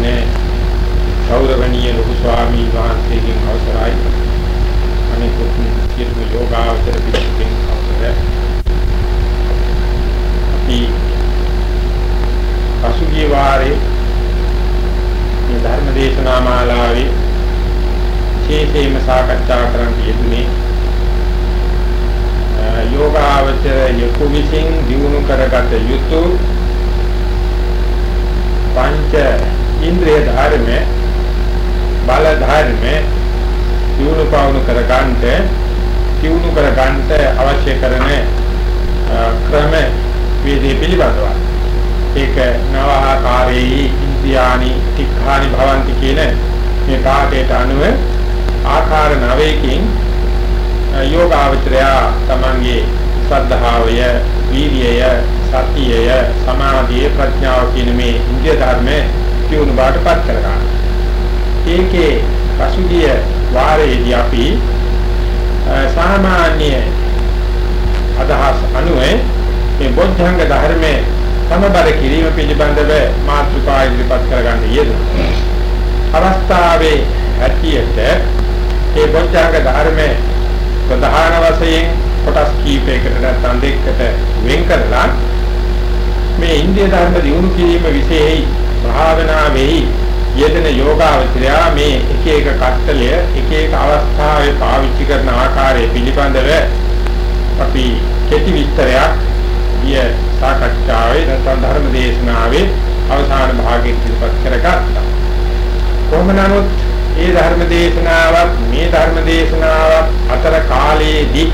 සිටින ගෞරවනීය ලොකු ස්වාමීන් වහන්සේගෙන් අවසරයි. අනිකුත් සියලුම යෝගාවචර පිළිතුරින් අවසරයි. අපි පසුගිය වාරේ මේ ධර්ම දේශනා මාලාවේ විශේෂයෙන්ම සාකච්ඡා කරන්න යෙදුනේ යෝගාවචර යකු විසින් දිනු කරගත යුතු පංච ඉන්ද්‍රිය ධර්ම බල ධර්ම දිනු පවණු කරගන්නට දිනු කරගන්නට අවශ්‍ය කරන ක්‍රම වේදී පිළිබඳව. ඒක නවආකාරයේ ඉන්ද්‍රියානි තික්ඛානි භවಂತಿ කියන මේ පාඩේට අනුව ආකාර නවයකින් යෝගාවචරය තමන්ගේ ශ්‍රද්ධාවය, වීර්යය, සතියය, සමාධිය, ප්‍රඥාව කියන මේ ඉන්ද්‍රිය ධර්ම කියුණු බාටපත් කරගන්න. ඒකේ පසුගිය වාරයේදී අපි සාමාන්‍ය අදහස් අනුව මේ බොද්ධංග ධර්මයේ සමබර කිරීම පිළිබඳව මාතෘකා ඉදිරිපත් කරගන්න යෙදුණා. අවස්ථාවේ ඇතියට ඒ බොද්ධංග ධර්මයේ ප්‍රධාන වශයෙන් කොටස් කීපයකට නැත්නම් දෙකකට වෙන් කරලා මේ ඉන්දිය ධර්ම දිනු කිරීම විශේෂයි භාවනාවෙහි යෙදෙන යෝගාවචරය මේ එක එක කට්ටලය එක එක අවස්ථාවේ පාවිච්චි කරන ආකාරය පිළිබඳව අපි කෙටි විස්තරයක් ගිය සාකච්ඡාවේ නැත්නම් ධර්ම දේශනාවේ අවසාන භාගයේ ඉදිරිපත් කරගත්තා. කොහොම නමුත් ඒ ධර්ම දේශනාවත් මේ ධර්ම දේශනාවත් අතර කාලයේදී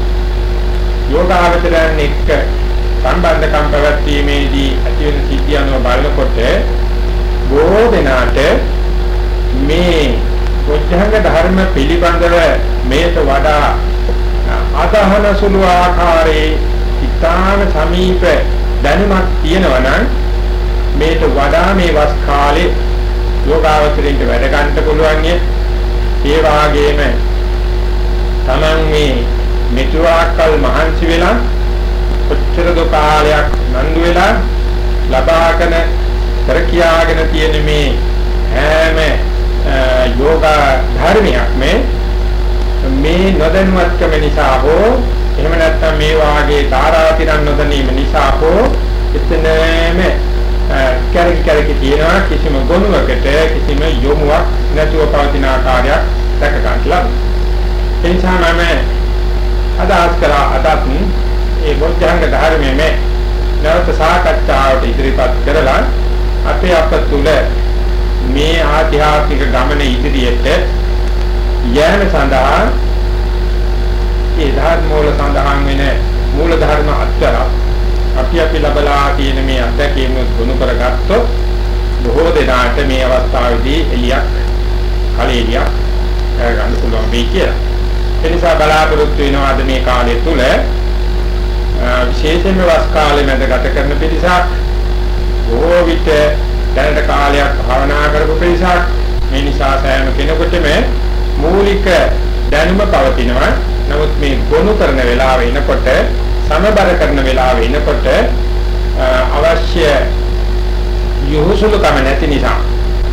යෝගාවචරයන් එක්ක සම්බන්ධකම් පැවැත්වීමේදී ඇති වෙන සිද්ධිය අනුව බලනකොට බොහෝ දෙනාට මේ වොච්චංග ධර්ම පිළිබඳව මේට වඩා අදහන සුළු ආකාරයේ ඉතාම සමීප දැනුමක් තියෙනවා නම් මේට වඩා මේ වස් කාලේ යෝගාවචරයට වැඩ ගන්න පුළුවන් ඒ වාගේම Taman මේ මෙතුආකල් මහන්සි වෙලා කොච්චර දෝ කාලයක් නන්දු වෙලා ලබාගෙන කර කියාගෙන තියෙන මේ හැම යෝගා ධර්මයක් මේ මේ නොදැනුවත්කම නිසා හෝ එහෙම නැත්නම් මේ වාගේ තාරාතිරන් නොදැනීම නිසා හෝ එතනම කැරකි කැරකි තියෙනවා කිසිම ගොනුවකට කිසිම යොමුවක් නැතුව පවතින ආකාරයක් දැක ගන්න ලබන. ඒ නිසා මම අදහස් කරා අදත් ඒ බොද්ධංග ධර්මයේ නැවත සාකච්ඡාවට ඉදිරිපත් කරලා අපේ අප තුල මේ ආධ්‍යාත්මික ගමන ඉදිරියට යෑම සඳහා ඒ ධර්ම වල සඳහන් වෙන මූල ධර්ම අත්තර අපි අපි ලබලා තියෙන මේ අත්දැකීම් ගුණ කරගත්තොත් බොහෝ දෙනාට මේ අවස්ථාවේදී එලියක් කලෙලියක් ගන්න පුළුවන් වෙයි කියලා. ඒ නිසා බලාපොරොත්තු වෙනවා අද මේ කාලය තුල විශේෂයෙන්ම වස් කාලේ මැද ගත කරන පිරිසක් බොහෝ විට දැනට කාලයක් භාවනා කරපු පිරිසක් මේ නිසා සෑම කෙනෙකුටම මූලික දැනුම පවතිනවා. නමුත් මේ ගොනු කරන වෙලාව එනකොට සමබර කරන වෙලාව එනකොට අවශ්‍ය යොහුසුලු කම නැති නිසා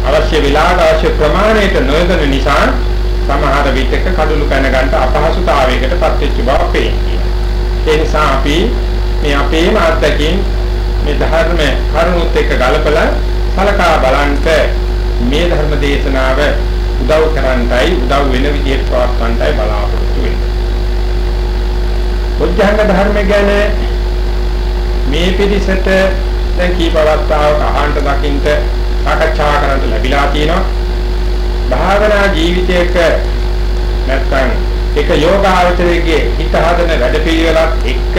අවශ්‍ය වෙලාවට අවශ්‍ය ප්‍රමාණයට නොයදෙන නිසා සමහර විටක කඩළු පැන ගන්න අපහසුතාවයකට පත් වෙච්ච බව පේනවා. ඒ නිසා අපි මේ අපේම අත්දැකීම් මේ ධර්ම කරුණුත් එක්ක ගලපලා සලකා බලන්ට මේ ධර්ම දේශනාව උදව් කරන්නයි උදව් වෙන විදිහට පවත්වන්නයි බලාපොරොත්තු වෙන්නේ. බුද්ධංග ධර්ම ගැන මේ පිළිසෙට දැන් කීප අවස්ථාවක අහන්න දකින්න සාකච්ඡා කරන්න ලැබිලා තියෙනවා. භාවනා ජීවිතයක නැත්තම් එක යෝගාවචරයේ හිත හදන වැඩපිළිවෙලත් එක්ක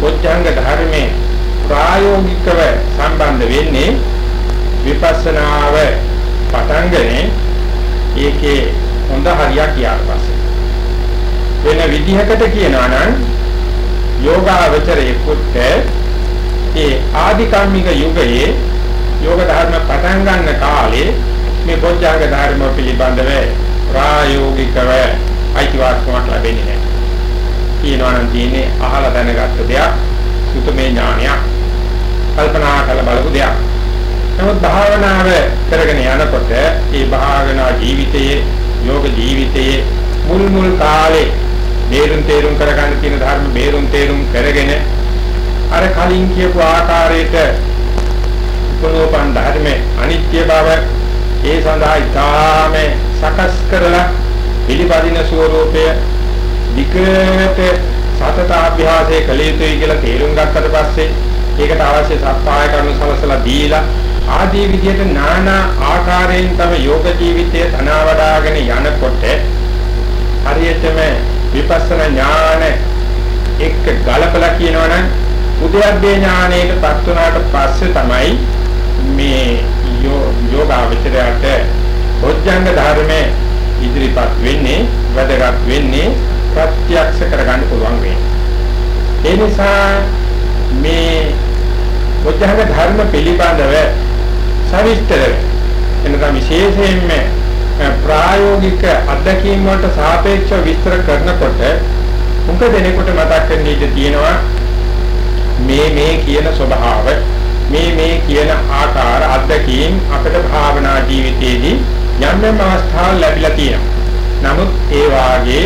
බුද්ධංග ධර්මයේ ප්‍රායෝගිකව සම්බන්ධ වෙන්නේ විපස්සනාව පටන්ගනේ ඒකේ හොඳ හරියක් ඊට පස්සේ වෙන විදිහකට කියනවා නම් යෝගාවචරයේකට ඒ ආධිකම්මික යුගයේ යෝග ධර්ම පටන් ගන්න කාලේ මේ බොජ්ජංග ධර්ම පිළිබඳව ප්‍රායෝගිකව අයිතිවාසිකමක් ලැබෙන්නේ නැහැ. කියනවා නම් තියෙන්නේ අහලා දැනගත්ත දෙයක්, සුතමේ ඥානයක්, කල්පනා කරලා බලපු දෙයක්. නමුත් භාවනාව කරගෙන යනකොට ඒ භාවනා ජීවිතයේ යෝග ජීවිතයේ මුල් මුල් කාලේ බේරුම් තේරුම් කරගන්න තියෙන ධර්ම බේරුම් තේරුම් කරගෙන අර කලින් කියපු ආකාරයට උපනෝපන් ධර්මයේ අනිත්‍ය බව ඒ සඳහා ඊටාම සකස් කරලා පිළිපදින ස්වરૂපය විකෘත සතත අභ්‍යාසයේ කළ යුතුයි කියලා තේරුම් ගත්තට පස්සේ ඒකට අවශ්‍ය සත්පාය කරුණු සලසලා දීලා ආදී විදිහට নানা ආකාරයෙන් තම යෝග ජීවිතය තනවා වඩාගෙන යනකොට හරියටම විපස්සනා ඥාන එක්ක ගලපලා කියනවනම් උද්‍යප්පේ ඥානයටපත් වුණාට පස්සේ තමයි මේ යෝගාවචරයට බොජ්ජංග ධර්මයේ ඉදිරිපත් වෙන්නේ වැදගත් වෙන්නේ ප්‍රත්‍යක්ෂ කරගන්න පුළුවන් වෙන්නේ. ඒ නිසා මේ බොජ්ජංග ධර්ම පිළිබඳව සවිස්තරව එනකම් විශේෂයෙන්ම ප්‍රායෝගික අත්දැකීම් වලට සාපේක්ෂව විස්තර කරනකොට උඹ දෙනෙකුට මතක් වෙන්න ඉඩ තියෙනවා මේ මේ කියන ස්වභාව මේ මේ කියන ආකාර අත්දැකීම් අපේ භාවනා ජීවිතයේදී යම් යම් අවස්ථාවල් ලැබිලා තියෙනවා. නමුත් ඒ වාගේ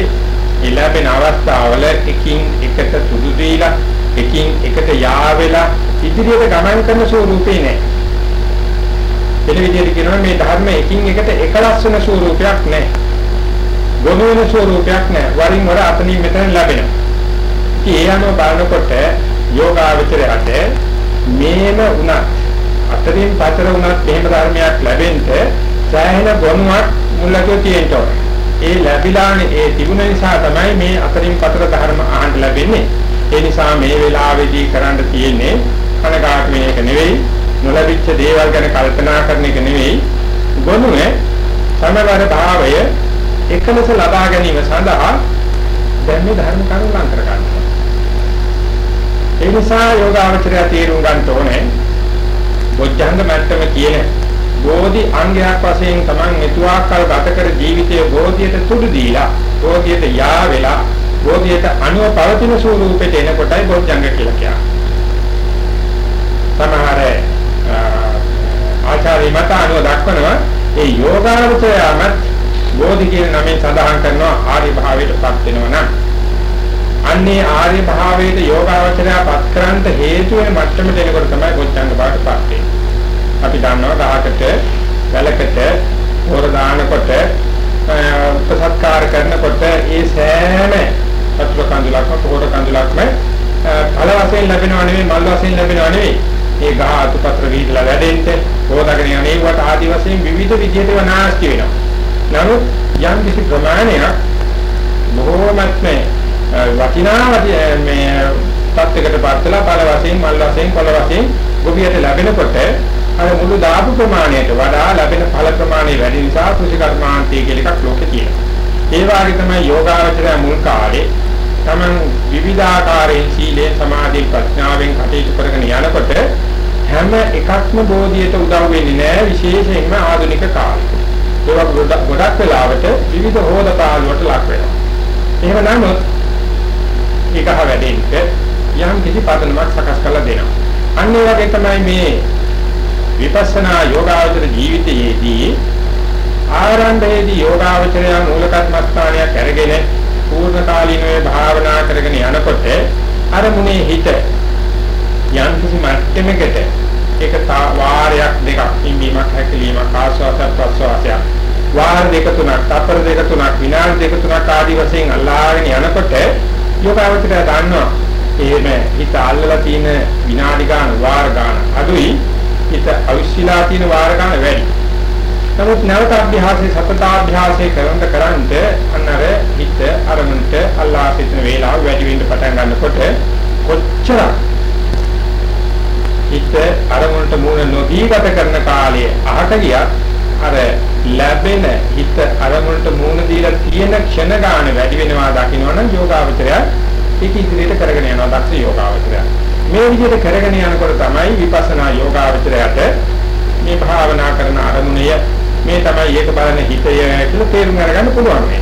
ලැබෙන අවස්ථාවල එකින් එකට සුදු දීලා එකින් එකට යාවෙලා ඉදිරියට ගමන් කරන ස්වරූපේ නෑ. වෙන විදිහට කියනවා මේ ධර්ම එකින් එකට එකලස් වෙන ස්වරූපයක් නෑ. ගොනු වෙන ස්වරූපයක් නෑ. වරින් වර අතනින් මෙතන ලැබෙනවා. ඉතින් ඒ අනුව බලනකොට යෝගාවචරයට මේම උනත් අතරින් පතර උනත් එහෙම ධර්මයක් ලැබෙන්න සෑහෙන ගොනුවක් මුලකෝ තියෙනවා. ඒ ලැබිලානේ ඒ තිබුණ නිසා තමයි මේ අතරින් පතර ධර්ම අහන්න ලැබෙන්නේ. ඒ නිසා මේ වෙලාවේදී කරන්න තියෙන්නේ කනගාටු වෙන එක නෙවෙයි නොලැබිච්ච දේවල් ගැන කල්පනා කරන එක නෙවෙයි ගොනුවේ සමවර භාවය එකලස ලබා ගැනීම සඳහා දැන් මේ ධර්ම කරුණු ලං කර ගන්නවා. ඒ නිසා යෝගාවචරය තේරුම් ගන්න ඕනේ බොජ්ජංග මට්ටම කියන බෝධි අංගයක් වශයෙන් Taman මෙතුආකල් ගත කර ජීවිතයේ බෝධියට තුඩු දීලා බෝධියට යා වෙලා බෝධියට අනුව පවතින ස්වરૂපයට එනකොටයි බොජ්ජංග කියලා කියන්නේ. සමහර ආචාර්ය මත අනුව දක්වනවා ඒ යෝගාවචරයමත් බෝධි කියන නමෙන් සඳහන් කරනවා ආර්ය භාවයටපත් වෙනවා නම් අන්නේ ආර්ය භාවයට යෝගාවචරයපත් කරන්ට හේතු වෙන මට්ටමට එනකොට තමයි බොජ්ජංග බාටපත් වෙන්නේ. අපි දන්නවා ගහකට වැලකට හොර දානකොට උපසත්කාර කරනකොට ඒ සෑම පත්‍ර කඳුලක්ම පොහොර කඳුලක්ම ඵල වශයෙන් ලැබෙනව නෙවෙයි මල් වශයෙන් ලැබෙනව නෙවෙයි. ඒ ගහ අතුපත්‍ර වීදලා වැඩෙන්න හොදාගෙන යන්නේ වට ආදි වශයෙන් විවිධ විදිහට වනාස්ති වෙනවා. නමුත් යම් කිසි ප්‍රමාණයක් බොහෝමත්ම වටිනා මේ තත්යකට පත්ලා ඵල වශයෙන් මල් වශයෙන් ඵල වශයෙන් ගොවියට ලැබෙනකොට අර මුළු දාපු ප්‍රමාණයට වඩා ලැබෙන ඵල ප්‍රමාණය වැඩි නිසා කුසිකර්මාන්තය කියලා එකක් ලෝකේ තියෙනවා. ඒ වගේ තමයි යෝගාවචරය මුල් කාලේ තමන් විවිධාකාරයෙන් සීලේ සමාධි ප්‍රඥාවෙන් කටයුතු කරගෙන යනකොට හැම එකක්ම බෝධියට උදව් වෙන්නේ නැහැ විශේෂයෙන්ම ආධුනික කාලේ. ඒක ගොඩක් වෙලාවට විවිධ හෝදපාලුවට ලක් වෙනවා. එහෙම නමුත් ඒක හැවැදෙන්න යම් කිසි පදනමක් සකස් කරලා දෙනවා. අන්න ඒ වගේ තමයි මේ විපස්සනා යෝගාවචර ජීවිතයේදී ආරම්භයේදී යෝගාවචරය මූල කර්මස්ථානයක් අරගෙන පූර්ණ කාලීනව භාවනා කරගෙන යනකොට අරමුණේ හිත යම් කිසි මට්ටමකට ඒක වාරයක් දෙකක් ඉඳීමක් හැකලීමක් ආස්වාද ප්‍රසවාසයක් වාර දෙක තුනක් තපර දෙක තුනක් විනාඩි දෙක තුනක් ආදී වශයෙන් අල්ලාගෙන යනකොට යෝගාවචරය දන්නවා. එහෙම හිත අල්ලලා තියෙන විනාඩි ගාන වාර ගාන. අඩුයි හිත අවිශ්ලා තියෙන වාර ගාන වැඩි. නමුත් නැවත අභ්‍යාසයේ සතතාභ්‍යාසයේ කරන කරන්ට අන්නර හිත අරමුණට අල්ලා සිටින වේලාව වැඩි වෙන්න පටන් ගන්නකොට කොච්චර හිත අරමුණට මූණ නොදී ගත කරන කාලය අහක ගියත් අර ලැබෙන හිත අරමුණට මූණ දීලා තියෙන ක්ෂණ ගාන වැඩි වෙනවා දකින්නවනම් යෝගාවචරය ඒක ඉදිරියට කරගෙන යනවා දක්ෂ යෝගාවචරය. මේ විදිහට කරගෙන යනකොට තමයි විපස්සනා යෝගාවචරයට මේ භාවනා කරන අරමුණය මේ තමයි ඒක බලන හිතය කියලා තේරුම් අරගන්න පුළුවන් මේ.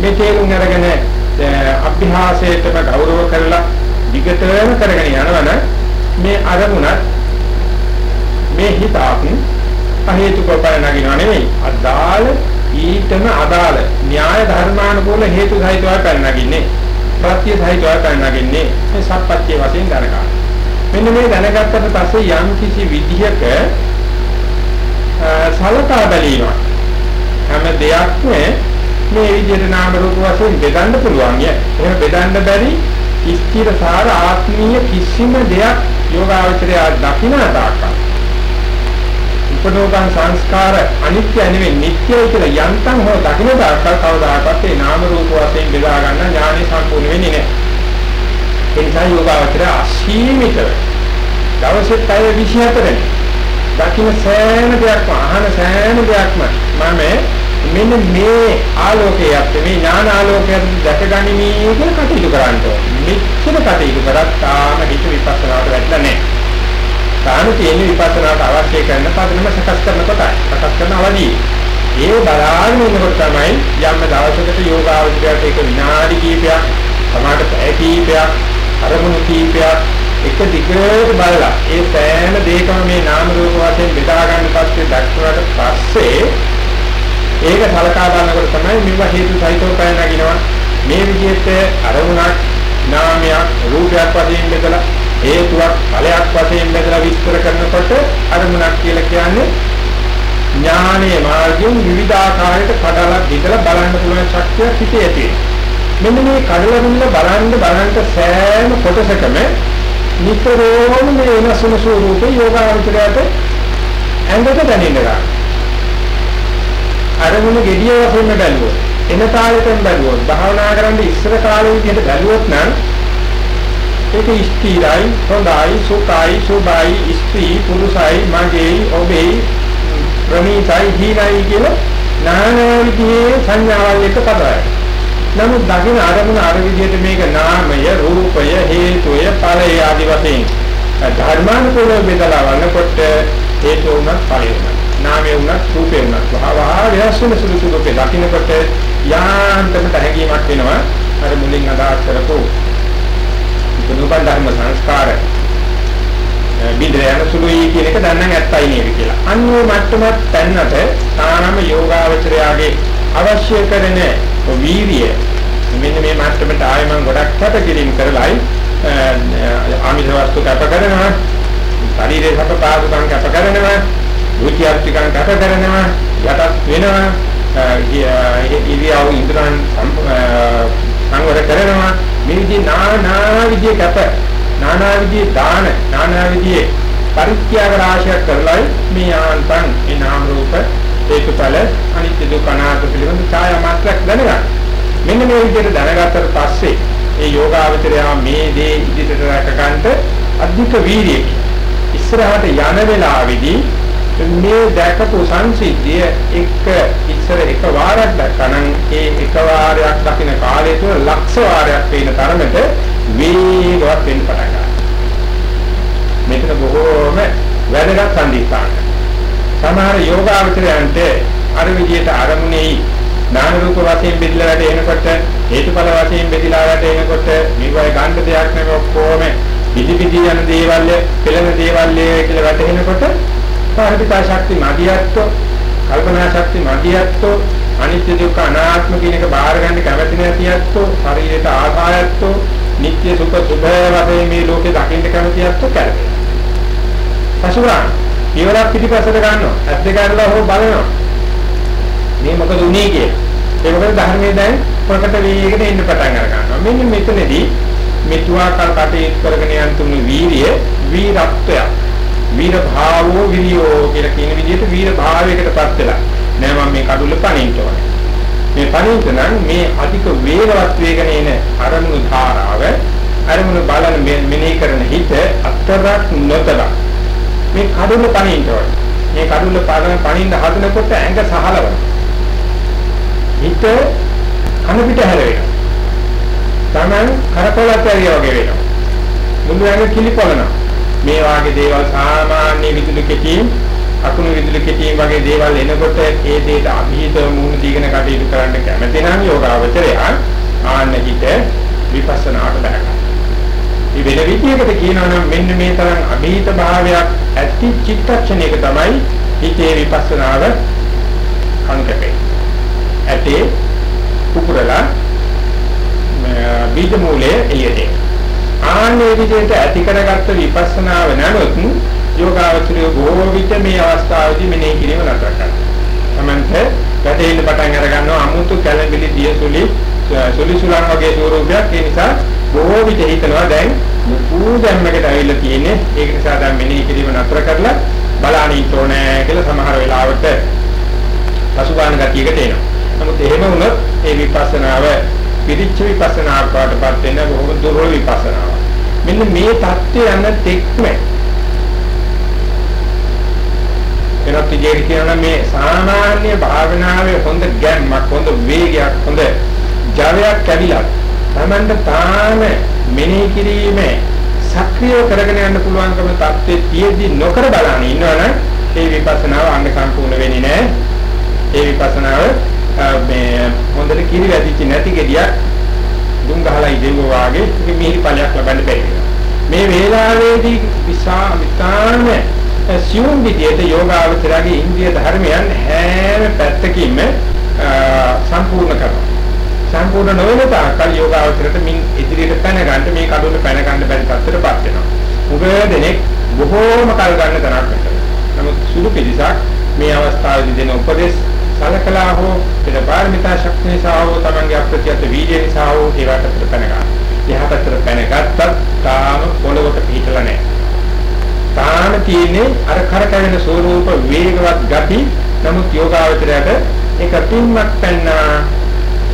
මේ තේරුම් අරගෙන අභ්‍යාසයටම ගෞරව කරලා විගතම කරගෙන යනවන මේ අරමුණත් මේ මේ හිතත් අහේතුක පැන නගිනව නෙවෙයි අදාළ ඊටම අදාළ න්‍යාය ධර්මානුකූල හේතු සහිතව පැන නගින්නේ ප්‍රත්‍ය සහිතව පැන නගින්නේ මේ සත්පත්‍ය වශයෙන් දැනගන්න. මෙන්න මේ දැනගත්තට පස්සේ යම් කිසි විදිහක සලකා බැලීමක් හැම දෙයක්ම මේ විදිහට නාම රූප වශයෙන් බෙදන්න පුළුවන් ය. එහෙම බෙදන්න බැරි ස්ථිර සාර ආත්මීය කිසිම දෙයක් යෝගාවචරය දකින්න තාක්කා. උපදෝගන් සංස්කාර අනිත්‍ය නෙවෙයි නිට්ටයයි කියලා යන්තම් හෝ දකින්න තාක්කා කවදාකවත් ඒ නාම රූප වශයෙන් බෙදා ගන්න ඥානෙ සම්පූර්ණ වෙන්නේ නැහැ. ඒ නිසා යෝගාවචරය අසීමිත දවසේ පැය 24 දකින්න සෑම දෙයක්ම අහන සෑම දෙයක්ම මම මෙන්න මේ ආලෝකයක් මේ ඥාන ආලෝකයක් දැකගනිමි කියලා කටයුතු කරන්න ඕනේ. මෙච්චර කටයුතු කරත් තාම හිත විපස්සනාවට වැටලා නැහැ. තාම තියෙන විපස්සනාවට අවශ්‍ය කරන පදනම සකස් කරන කොටයි. සකස් කරන අවදී. ඒ බලාගෙන ඉන්නකොට තමයි යම් දවසකට යෝගාවචරයට ඒක විනාඩි කිහිපයක්, සමාඩ පැය කිහිපයක්, අරමුණු කිහිපයක් එක දිගට බලලා ඒ සෑම දෙයකම මේ නාම රූප වශයෙන් බෙදා ගන්න පස්සේ දක්වනට පස්සේ ඒක සලකා බලනකොට තමයි මේවා හේතු සහිතව පැන නගිනවා. මේ විදිහට අරමුණක් නාමයක් රූපයක් වශයෙන් බෙදලා හේතුවක් ඵලයක් වශයෙන් බෙදලා විස්තර කරනකොට අරමුණක් කියලා කියන්නේ ඥානීය මාර්ගයෙන් විවිධාකාරයකට කඩලා බෙදලා බලන්න පුළුවන් ශක්තිය හිතේ ඇති මෙන්න මේ කඩලා බින්න බලන්න බලන්න සෑම කොටසකම නිතරම මේ වෙනස් වෙන ස්වරූපේ යෝගාවචරයට ඇඟට දැනෙන්න ගන්නවා අරමුණ gediya වශයෙන් බැලුවොත් එන තාලෙටම බැලුවොත් භාවනා කරන්න ඉස්සර කාලේ විදිහට බැලුවොත් නම් ඒක ස්ථිරයි හොඳයි සුඛයි සුභයි ස්ත්‍රී පුරුෂයි මගේ ඔබේ ප්‍රණීතයි හීනයි කියන නානා විදිහේ සංඥාවල් එක පදයි. නමුත් දකින්න අරමුණ අර විදිහට මේක නාමය රූපය හේතුය ඵලය ආදි වශයෙන් ධර්මානුකූලව බෙදලා වන්නකොට හේතු උනත් ඵලය උනත් නාමයේ වුණත් රූපේ වුණත් වහවහ වෙනස් වෙන සුළු සුළු පෙ දකින්නකොට යාන්තමට හැඟීමක් වෙනවා අර මුලින් අදහස් කරපු දුනුබන් ධර්ම සංස්කාර බින්දර යන සුළුයි කියන එක දැන් නම් ඇත්තයි නේද කියලා. අන්නේ මට්ටමත් තැන්නට සානම යෝගාවචරයාගේ අවශ්‍ය කරන වීර්යය මෙන්න මේ මට්ටමට ආයෙ මම ගොඩක් කැපකිරීම කරලායි ආමිෂ වස්තු කැප කරනවා ශරීරයේ සප පාදුකම් කැප කරනවා ෘත්‍යාර්ථිකයන් ගත කරනවා යටත් වෙනවා ඉරියව් ඉදරන් සංවර කරනවා මේ විදිහේ නානා විදිහේ කැප නානා විදිහේ දාන නානා විදිහේ පරිත්‍යාග රාශියක් කරලයි මේ ආන්තන් ඒ නාම රූප හේතුඵල අනිත්‍ය දුක්ඛ අනාත්ම පිළිබඳ ඡායා මාත්‍රයක් දැනගන්න. මෙන්න මේ විදිහට දැනගත්තට පස්සේ ඒ යෝගාවචරය මේ දේ ඉදිරියට රැක ගන්නට අධික වීර්යයකින් ඉස්සරහට යන වෙලාවේදී මේ දැකපු සංසිද්ධිය එක ඉස්සර එක වාරයක් දැක්කනම් ඒ එක වාරයක් දකින්න කාලය තුළ ලක්ෂ වාරයක් වෙන තරමට වේගවත් වෙන්න පටන් ගන්නවා. මෙතන බොහෝම වැදගත් සම්දිස්ථාන. සමහර යෝගාවචරයන්ට අර විදියට අරමුණේ නාම රූප වශයෙන් බෙදලා වැඩ එනකොට හේතුඵල වශයෙන් බෙදලා වැඩ එනකොට මේවයි ගන්න දෙයක් නෙවෙයි ඔක්කොම පිටි පිටි යන දේවල් පෙළෙන දේවල් කියලා වැටෙනකොට පාරමිතා ශක්ති මදියත්තු කල්පනා ශක්ති මදියත්තු අනිත්‍ය දුක්ඛ අනාත්ම කියන එක බාහිර ගන්න කැමැති නැතියත්තු ශරීරයට ආසායත්තු නිත්‍ය සුඛ සුභ වශයෙන් මේ ලෝකේ දකින්න කැමැතියත්තු කරේ. පසුරා ඊවරක් පිටිපස්සට ගන්නවා. ඇස් දෙක අරලා හො බලනවා. මේ මොකද උනේ කිය. ඒ මොකද ධර්මයේ දැන් ප්‍රකට වීගෙන ඉන්න පටන් අර ගන්නවා. මෙන්න මෙතනදී මෙතුආ කල් කටයුතු කරගෙන යන තුනි වීරිය වීරත්වයක්. වීර භාවෝ විරියෝ කියලා කියන විදිහට වීර භාවයකටපත් වෙලා නෑ මම මේ කඩුල පණින්න ඕනේ. මේ පණින්න නම් මේ අධික වේගවත් වේගන එන අරමුණු ධාරාව අරමුණු බලන මෙනෙහි කරන හිත අතරක් නොතල මේ කඩුල පණින්න ඕනේ. මේ කඩුල පාරන පණින්න හදනකොට ඇඟ සහලවන. හිත කන පිට හැරෙනවා. Taman කරකොලත් ඇරියා වගේ වෙනවා. මුළු ඇඟ කිලිපොළනවා. මේ වාගේ දේවල් සාමාන්‍ය විදුලි කෙටියෙන් අකුණු විදුලි කෙටියෙන් වගේ දේවල් එනකොට ඒ දේට අභීතව මුහුණ දීගෙන කටයුතු කරන්න කැමති නම් යෝගාවචරය ආන්න හිත විපස්සනාට දාගන්න. මේ වෙන විදියකට කියනවා නම් මෙන්න මේ තරම් අභීත භාවයක් ඇත්ත ප්‍රති චිත්තක්ෂණයක තමයි හිතේ විපස්සනාව කන්කපේ. ඇටේ කුකුරලා බීජ මූලයේ එළියට. ආන්නේ විදිහට ඇති කරගත්ත විපස්සනාව නනොත් යෝගාවචරය බොහෝ විට මේ අවස්ථාවේදී මෙනෙහි කිරීම නතර කරනවා. තමන්ට වැඩේින් පටන් අර ගන්නවා අමුතු කැළඹිලි දියසුලි සුලි සුලන් වගේ ස්වරූපයක් ඒ නිසා බොහෝ විට හිතනවා දැන් පූජම්මකට ඇවිල්ලා තියෙන්නේ ඒක නිසා දැන් මෙනෙහි කිරීම නතර කරලා බලන්න ඉන්න ඕනේ කියලා සමහර වෙලාවට පසුබාහන ගතියකට එනවා. නමුත් එහෙම වුණොත් ඒ විපස්සනාව පිරිච්ච විපස්සනාවට පාටපත් වෙන බොහොම දුර්වල විපස්සනාවක්. මෙන්න මේ தත්ත්වය යන තෙක්ම එනත් විදිහට කියනවා මේ සාමාන්‍ය භාවනාවේ හොඳ ගැම්මක් හොඳ වේගයක් හොඳ ජවයක් කැවිලා තමන්ට තාම මෙනෙහි කිරීමේ සක්‍රියව කරගෙන යන්න පුළුවන්කම தත්ත්වයේ තියෙද්දි නොකර බලන්න ඉන්නවනම් ඒ විපස්සනාව අංග සම්පූර්ණ වෙන්නේ නැහැ. ඒ විපස්සනාව මේ හොඳට කිරි වැදිච්ච නැති ගෙඩියක් දුම් ගහලා ඉදෙව වාගේ මිහිරි ඵලයක් ලබන්න බැරි මේ වේලාවේදී විසා විතාන සියුම් විදියට යෝගාවචරයේ ඉන්ද්‍රිය ධර්මයන් හැම පැත්තකින්ම සම්පූර්ණ කරනවා. සම්පූර්ණ නොවන තාක්කල් යෝගාවචරයට මින් ඉදිරියට පැන ගන්න මේ කඩුවට පැන ගන්න බැරි තත්ත්වයටපත් වෙනවා. උගය දෙනෙක් බොහෝම කල් ගන්න තරක් වෙනවා. නමුත් සුළු පිළිසක් මේ අවස්ථාවේදී දෙන උපදේශ සලකලා හෝ පෙර පාරමිතා ශක්තිය නිසා හෝ තමන්ගේ අප්‍රත්‍යත් වීර්ය නිසා හෝ ඒවට අතර පැන ගන්න. එහා පැත්තට පැන ගත්තත් තාම පොළොවට පිටලා නැහැ. තාම තියෙන්නේ අර කරකැවෙන ස්වરૂප වේගවත් ගති නමුත් යෝගාවචරයට ඒක පින්මක් පැන්නා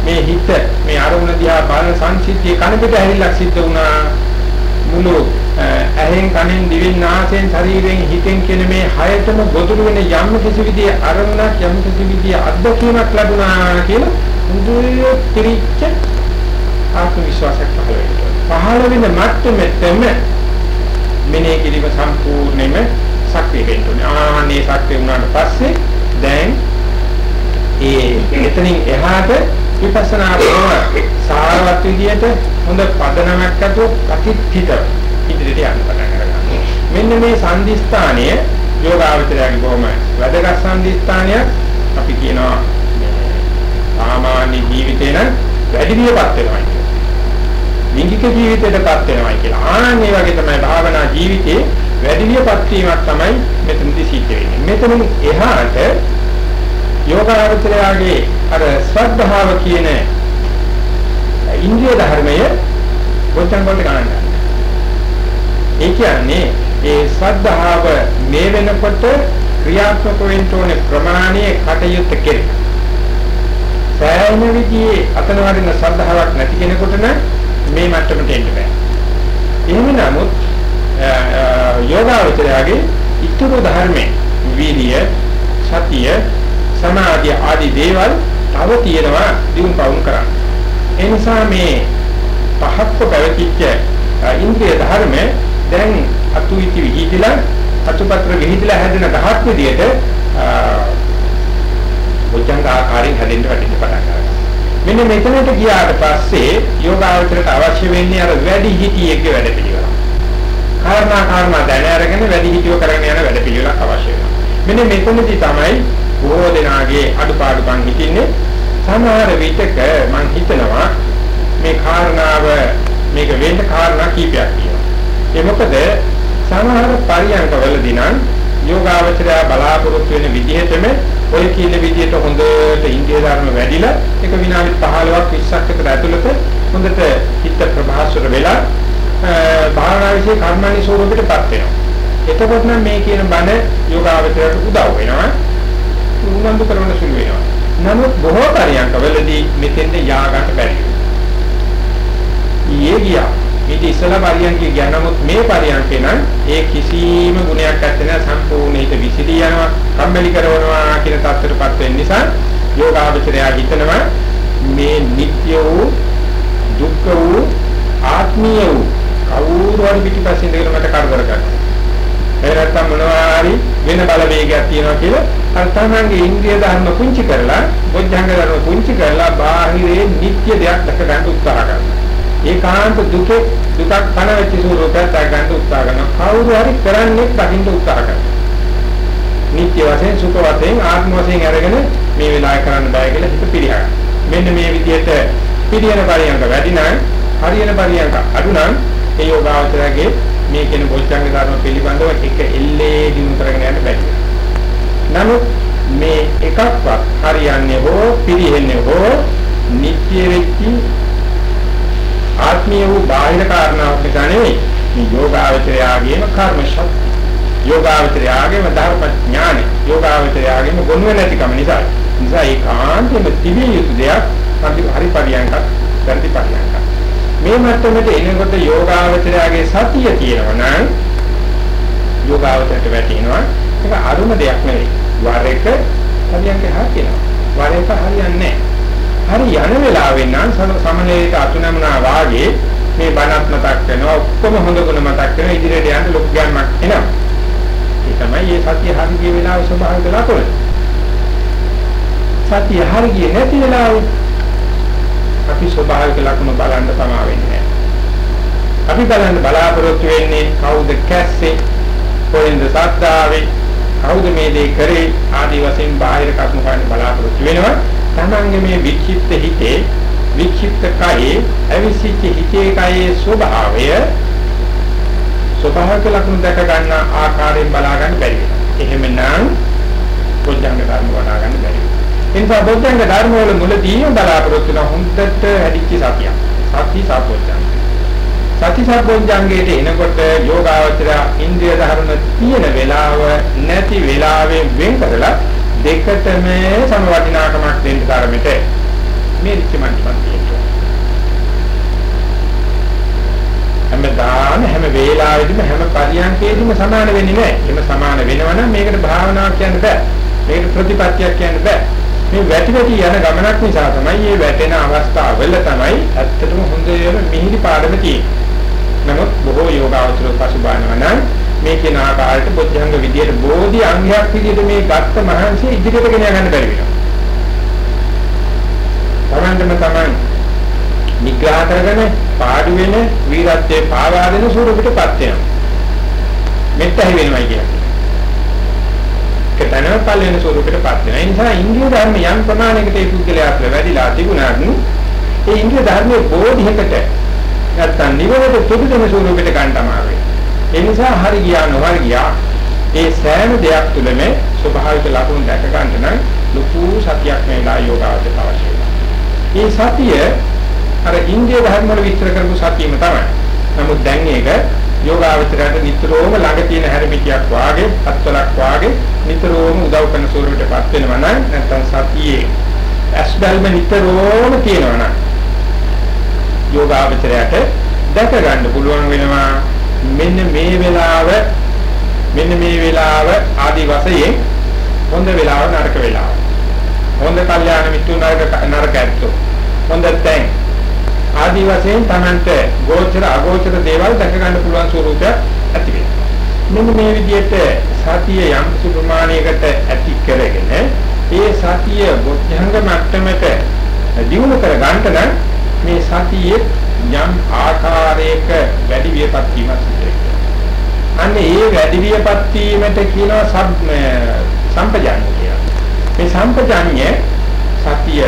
මේ හිත මේ අරමුණ දිහා බලන සංසිද්ධිය කන පිට ඇහිල්ලක් සිද්ධ වුණා මුළු ඇහෙන් කනෙන් දිවෙන් නාසයෙන් ශරීරයෙන් හිතෙන් කියන මේ හයතම ගොදුරු වෙන යම් කිසි විදිහේ අරමුණක් යම් කිසි විදිහේ අත්දැකීමක් ලැබුණා කියලා මුදුවේ පිරිච්ච ආත්ම විශ්වාසයක් පහළ වෙනවා. පහළ වෙන මට්ටමෙතම මෙනේ කිරීම සම්පූර්ණයෙන්ම සක්‍රිය වෙන්න ඕනේ. ආනේ සක්‍රිය වුණාට පස්සේ දැන් ඒ එතනින් එහාට විපස්සනා කරන සාරවත් විදියට හොඳ පදනමක් අතෝ ප්‍රතිත්ථිත ඉදිරියට යන්න පටන් ගන්නවා. මෙන්න මේ සංදිස්ථානය යෝගාවචරයේ බොහොම වැදගත් සංදිස්ථානයක් අපි කියනවා සාමාන්‍ය ජීවිතේ නම් වැඩි වියපත් වෙනවා කියලා. ලිංගික ජීවිතයටපත් වෙනවා කියලා. ආන්නේ වගේ තමයි භාවනා ජීවිතේ වැඩි වියපත් වීමක් තමයි මෙතනදී සිද්ධ වෙන්නේ. මෙතනින් එහාට යෝගාවචරයාගේ අර ශ්‍රද්ධාව කියන ඉන්ද්‍රිය ධර්මය වචන වලට ගණන් ගන්න. ඒ කියන්නේ ඒ ශ්‍රද්ධාව මේ වෙනකොට ක්‍රියාත්මක වෙන්න ඕනේ ප්‍රමාණයේ කටයුත්ත කෙරේ. සෑහෙන විදිහේ අතන වඩින ශ්‍රද්ධාවක් නැති කෙනෙකුට නම් මේ මට්ටමට එන්න බෑ. එහෙම නමුත් යෝගාවචරයාගේ ඉතුරු ධර්මයේ වීර්ය, සතිය, සමාධිය ආදී දේවල් තව තියෙනවා දියුම් පවුම් කරන්න. ඒ නිසා මේ පහක්ව පැවතිච්ච ඉන්ද්‍රිය ධර්ම දැන් අතු ඉති විහිදලා අතුපත්‍ර විහිදලා හැදෙන ගහක් විදියට බොජ්ජංග ආකාරයෙන් හැදෙන්න වැටෙන්න පටන් ගන්නවා. මෙන්න මෙතනට ගියාට පස්සේ යෝගාවචරයට අවශ්‍ය වෙන්නේ අර වැඩි හිතියෙක්ගේ වැඩ පිළිවෙල. කාරණා කාරණා දැන අරගෙන වැඩි හිතියෝ කරගෙන යන වැඩ පිළිවෙලක් අවශ්‍ය වෙනවා. මෙන්න මෙතනදී තමයි බොහෝ දෙනාගේ අඩුපාඩුකම් හිතින්නේ සමහර විටක මම හිතනවා මේ කාරණාව මේක වෙන්න කාරණා කීපයක් තියෙනවා. ඒ මොකද සමහර පරියන්කවලදී නම් යෝගාවචරය බලාපොරොත්තු වෙන විදිහටම ඔය කියන විදිහට හොඳට ඉන්දිය ධර්ම වැඩිලා එක විනාඩි 15ක් 20ක් විතර ඇතුළත හොඳට හිත ප්‍රභාස්වර වෙලා භාවනා විශ්ේ කර්මණි ස්වරූපයටපත් වෙනවා. එතකොට නම් මේ කියන බණ යෝගාවචරයට උදව් වෙනවා. උනන්දු කරන සුළු වෙනවා. නමුත් බොහෝ පරියන්කවලදී මෙතෙන්ද යා ගන්න බැරි ඊයේ ගියා. ඊට ඉස්සලා පරියන්කේ ගියා නමුත් මේ පරියන්කේ නම් ඒ කිසිම ගුණයක් නැත්නම් සම්පූර්ණ හිත විසිරී යනවා, කම්මැලි කරනවා කියන තත්ත්වයටපත් වෙන නිසා යෝගාවචරය හිතනවා මේ නිට්ටය වූ දුක්ඛ වූ ආත්මීය වූ කවුරු හරි පිටිපස්සින් ඉඳගෙන මට කරදර කරනවා. ඒ නැත්තම් මොනවා හරි වෙන බලවේගයක් තියෙනවා කියලා අර තමන්ගේ ඉන්ද්‍රිය ධර්ම පුංචි කරලා, බොද්ධංග ධර්ම පුංචි කරලා බාහිරේ නිට්ටය දෙයක් දැක ගන්න උත්සාහ කරනවා. ඒකාන්ත දුකේ දුකක් කන වෙච්ච ස්වරූපයක් දැක ගන්න උත්සාහ කරනවා. කවුරු හරි කරන්නේ දකින්න උත්සාහ කරනවා. නිත්‍ය වශයෙන් සුඛ වශයෙන් ආත්ම වශයෙන් අරගෙන මේ වෙලාවේ කරන්න බෑ කියලා හිත පිළිහගන්න. මෙන්න මේ විදිහට පිළියන පරියන්ක වැඩි නම් හරියන පරියන්ක අඩු නම් ඒ යෝගාවචරයේ මේ කියන බොච්චංග ධර්ම පිළිබඳව එක එල්ලේ දිනු කරගෙන යන්න බැහැ. නමුත් මේ එකක්වත් හරියන්නේ හෝ පිළිහෙන්නේ හෝ නිත්‍ය වෙච්චි ආත්මීය වූ බාහිර කාරණාවක් නිසා නෙවෙයි. මේ යෝගාවචරයාගේම කර්ම ශක්තිය. යෝගාවචරයාගේම ධර්ම ඥානය. යෝගාවචරයාගේම ගුණ නැතිකම නිසා. නිසා ඒකාන්තයෙන්ම තිබිය යුතු දෙයක් හරි පරියන්කක් වැඩි පරියන්කක්. මේ මට්ටමට එනකොට යෝගාවචරයාගේ සතිය තියෙනවා නම් යෝගාවචරයට වැටෙනවා. ඒක අරුම දෙයක් නෙවෙයි. වර එක හරියන්නේ හරියනවා. වර එක හරියන්නේ නැහැ. හරි යන වෙලාවෙන් නම් සමනලයට අතුනමනා වාගේ මේ බණත් මතක් වෙනවා ඔක්කොම හොඳ ගුණ මතක් වෙනවා ඉදිරියට යන්න ලොකු ගැම්මක් එනවා. ඒ තමයි මේ සතිය හරි ගිය වෙලාවේ ස්වභාවික ලක්ෂණ සතිය හරි ගියේ නැති වෙලාවේ අපි ස්වභාවික ලක්ෂණ බලන්න තමා වෙන්නේ අපි බලන්න බලාපොරොත්තු වෙන්නේ කවුද කැස්සේ කොහෙන්ද සත්‍යාවේ කවුද මේ දේ කරේ ආදි වශයෙන් බාහිර කර්ම කරන්න බලාපොරොත්තු වෙනවා. තමන්ගේ මේ වික්ෂිප්ත හිතේ වික්ෂිප්ත කයේ අවිසිච්ච හිතේ කයේ ස්වභාවය ස්වභාවික ලක්ෂණ දැක ගන්න ආකාරයෙන් බලා ගන්න බැරි වෙනවා. එහෙමනම් බොද්ධංග ධර්ම වඩා ගන්න බැරි වෙනවා. ඒ නිසා බොද්ධංග ධර්ම වල මුලදී බලාපොරොත්තු වෙන හොඳට හැදිච්ච සතිය. සති සාපෝච්චංග. සති සාපෝච්චංගයට එනකොට යෝගාවචර ඉන්ද්‍රිය ධර්ම තියෙන වෙලාව නැති වෙලාවෙ වෙන් කරලා දෙකටම සම වටිනාකමක් දෙන්න තරමට මේ රිච්චමන්ට්මන් තියෙනවා. හැමදාම හැම වේලාවෙදිම හැම පරියන්කේදීම සමාන වෙන්නේ නැහැ. එහෙම සමාන වෙනවනම් මේකට භාවනාවක් කියන්න බෑ. මේකට ප්‍රතිපත්තියක් කියන්න බෑ. මේ වැටි වැටි යන ගමනක් නිසා තමයි මේ වැටෙන අවස්ථාවවල තමයි ඇත්තටම හොඳම මිහිරි පාඩම තියෙන්නේ. නමුත් බොහෝ යෝගාවචර පසුබානවා නම් මේ කියන ආකාරයට බුද්ධංග විදියට බෝධි අංගයක් විදියට මේ ගත්ත මහන්සිය ඉදිරියට ගෙන යන්න බැරි වෙනවා. තමන්ටම තමන් නිග්‍රහ කරගෙන පාඩු වෙන වීරත්වයේ පාවා දෙන ස්වරූපයටපත් වෙනවා. මෙත්තයි වෙනවයි කියන්නේ. කතන පළ වෙන ස්වරූපයටපත් වෙනවා. ඒ නිසා ඉන්ද්‍රිය ධර්ම යම් ප්‍රමාණයකට ඒ පුද්ගලයාට වැඩිලා තිබුණාත් ඒ ඉන්ද්‍රිය ධර්මයේ බෝධියකට නැත්තම් නිවනට තුඩු දෙන ස්වරූපයට ගන්න තමයි. ඒ නිසා හරි ගියා නොහරි ගියා ඒ සෑම දෙයක් තුළම ස්වභාවික ලක්ෂණ දැක ගන්න නම් ලොකු සතියක් මේලා යෝගාවචර අවශ්‍යයි. මේ සතිය අර ඉන්දිය ධර්ම වල විස්තර කරපු සතියම තමයි. නමුත් දැන් ඒක යෝගාවචරයට නිතරම ළඟ තියෙන හැරමිටියක් වාගේ, අත්වලක් වාගේ නිතරම උදව් කරන ස්වරූපයටපත් වෙනවා නම් නැත්නම් සතියේ ඇස්බල්ම නිතරම තියෙනවා නම් යෝගාවචරයට දැක ගන්න පුළුවන් වෙනවා මෙන්න මේ වෙලාව මෙන්න මේ වෙලාව ආදි වශයෙන් හොඳ වෙලාව නරක වෙලාව. හොඳ කල්යාණ මිත්‍රු නරක නරක ඇත්තෝ. හොඳ තැන්. ආදි වශයෙන් තමන්ට ගෝචර අගෝචර දේවල් දැක ගන්න පුළුවන් ස්වරූපයක් ඇති වෙනවා. මෙන්න මේ විදිහට සතිය යම් සුප්‍රමාණයකට ඇති කරගෙන ඒ සතිය බොද්ධංග මට්ටමට දියුණු කර ගන්නට නම් මේ සතියේ යම් ආකාරයක වැඩි වියපත් වීමක් සිදු වෙනවා අන්න ඒ වැඩි වියපත් වීමට කියනවා සම්පජාන්‍ය කියලා මේ සම්පජාන්‍ය සතිය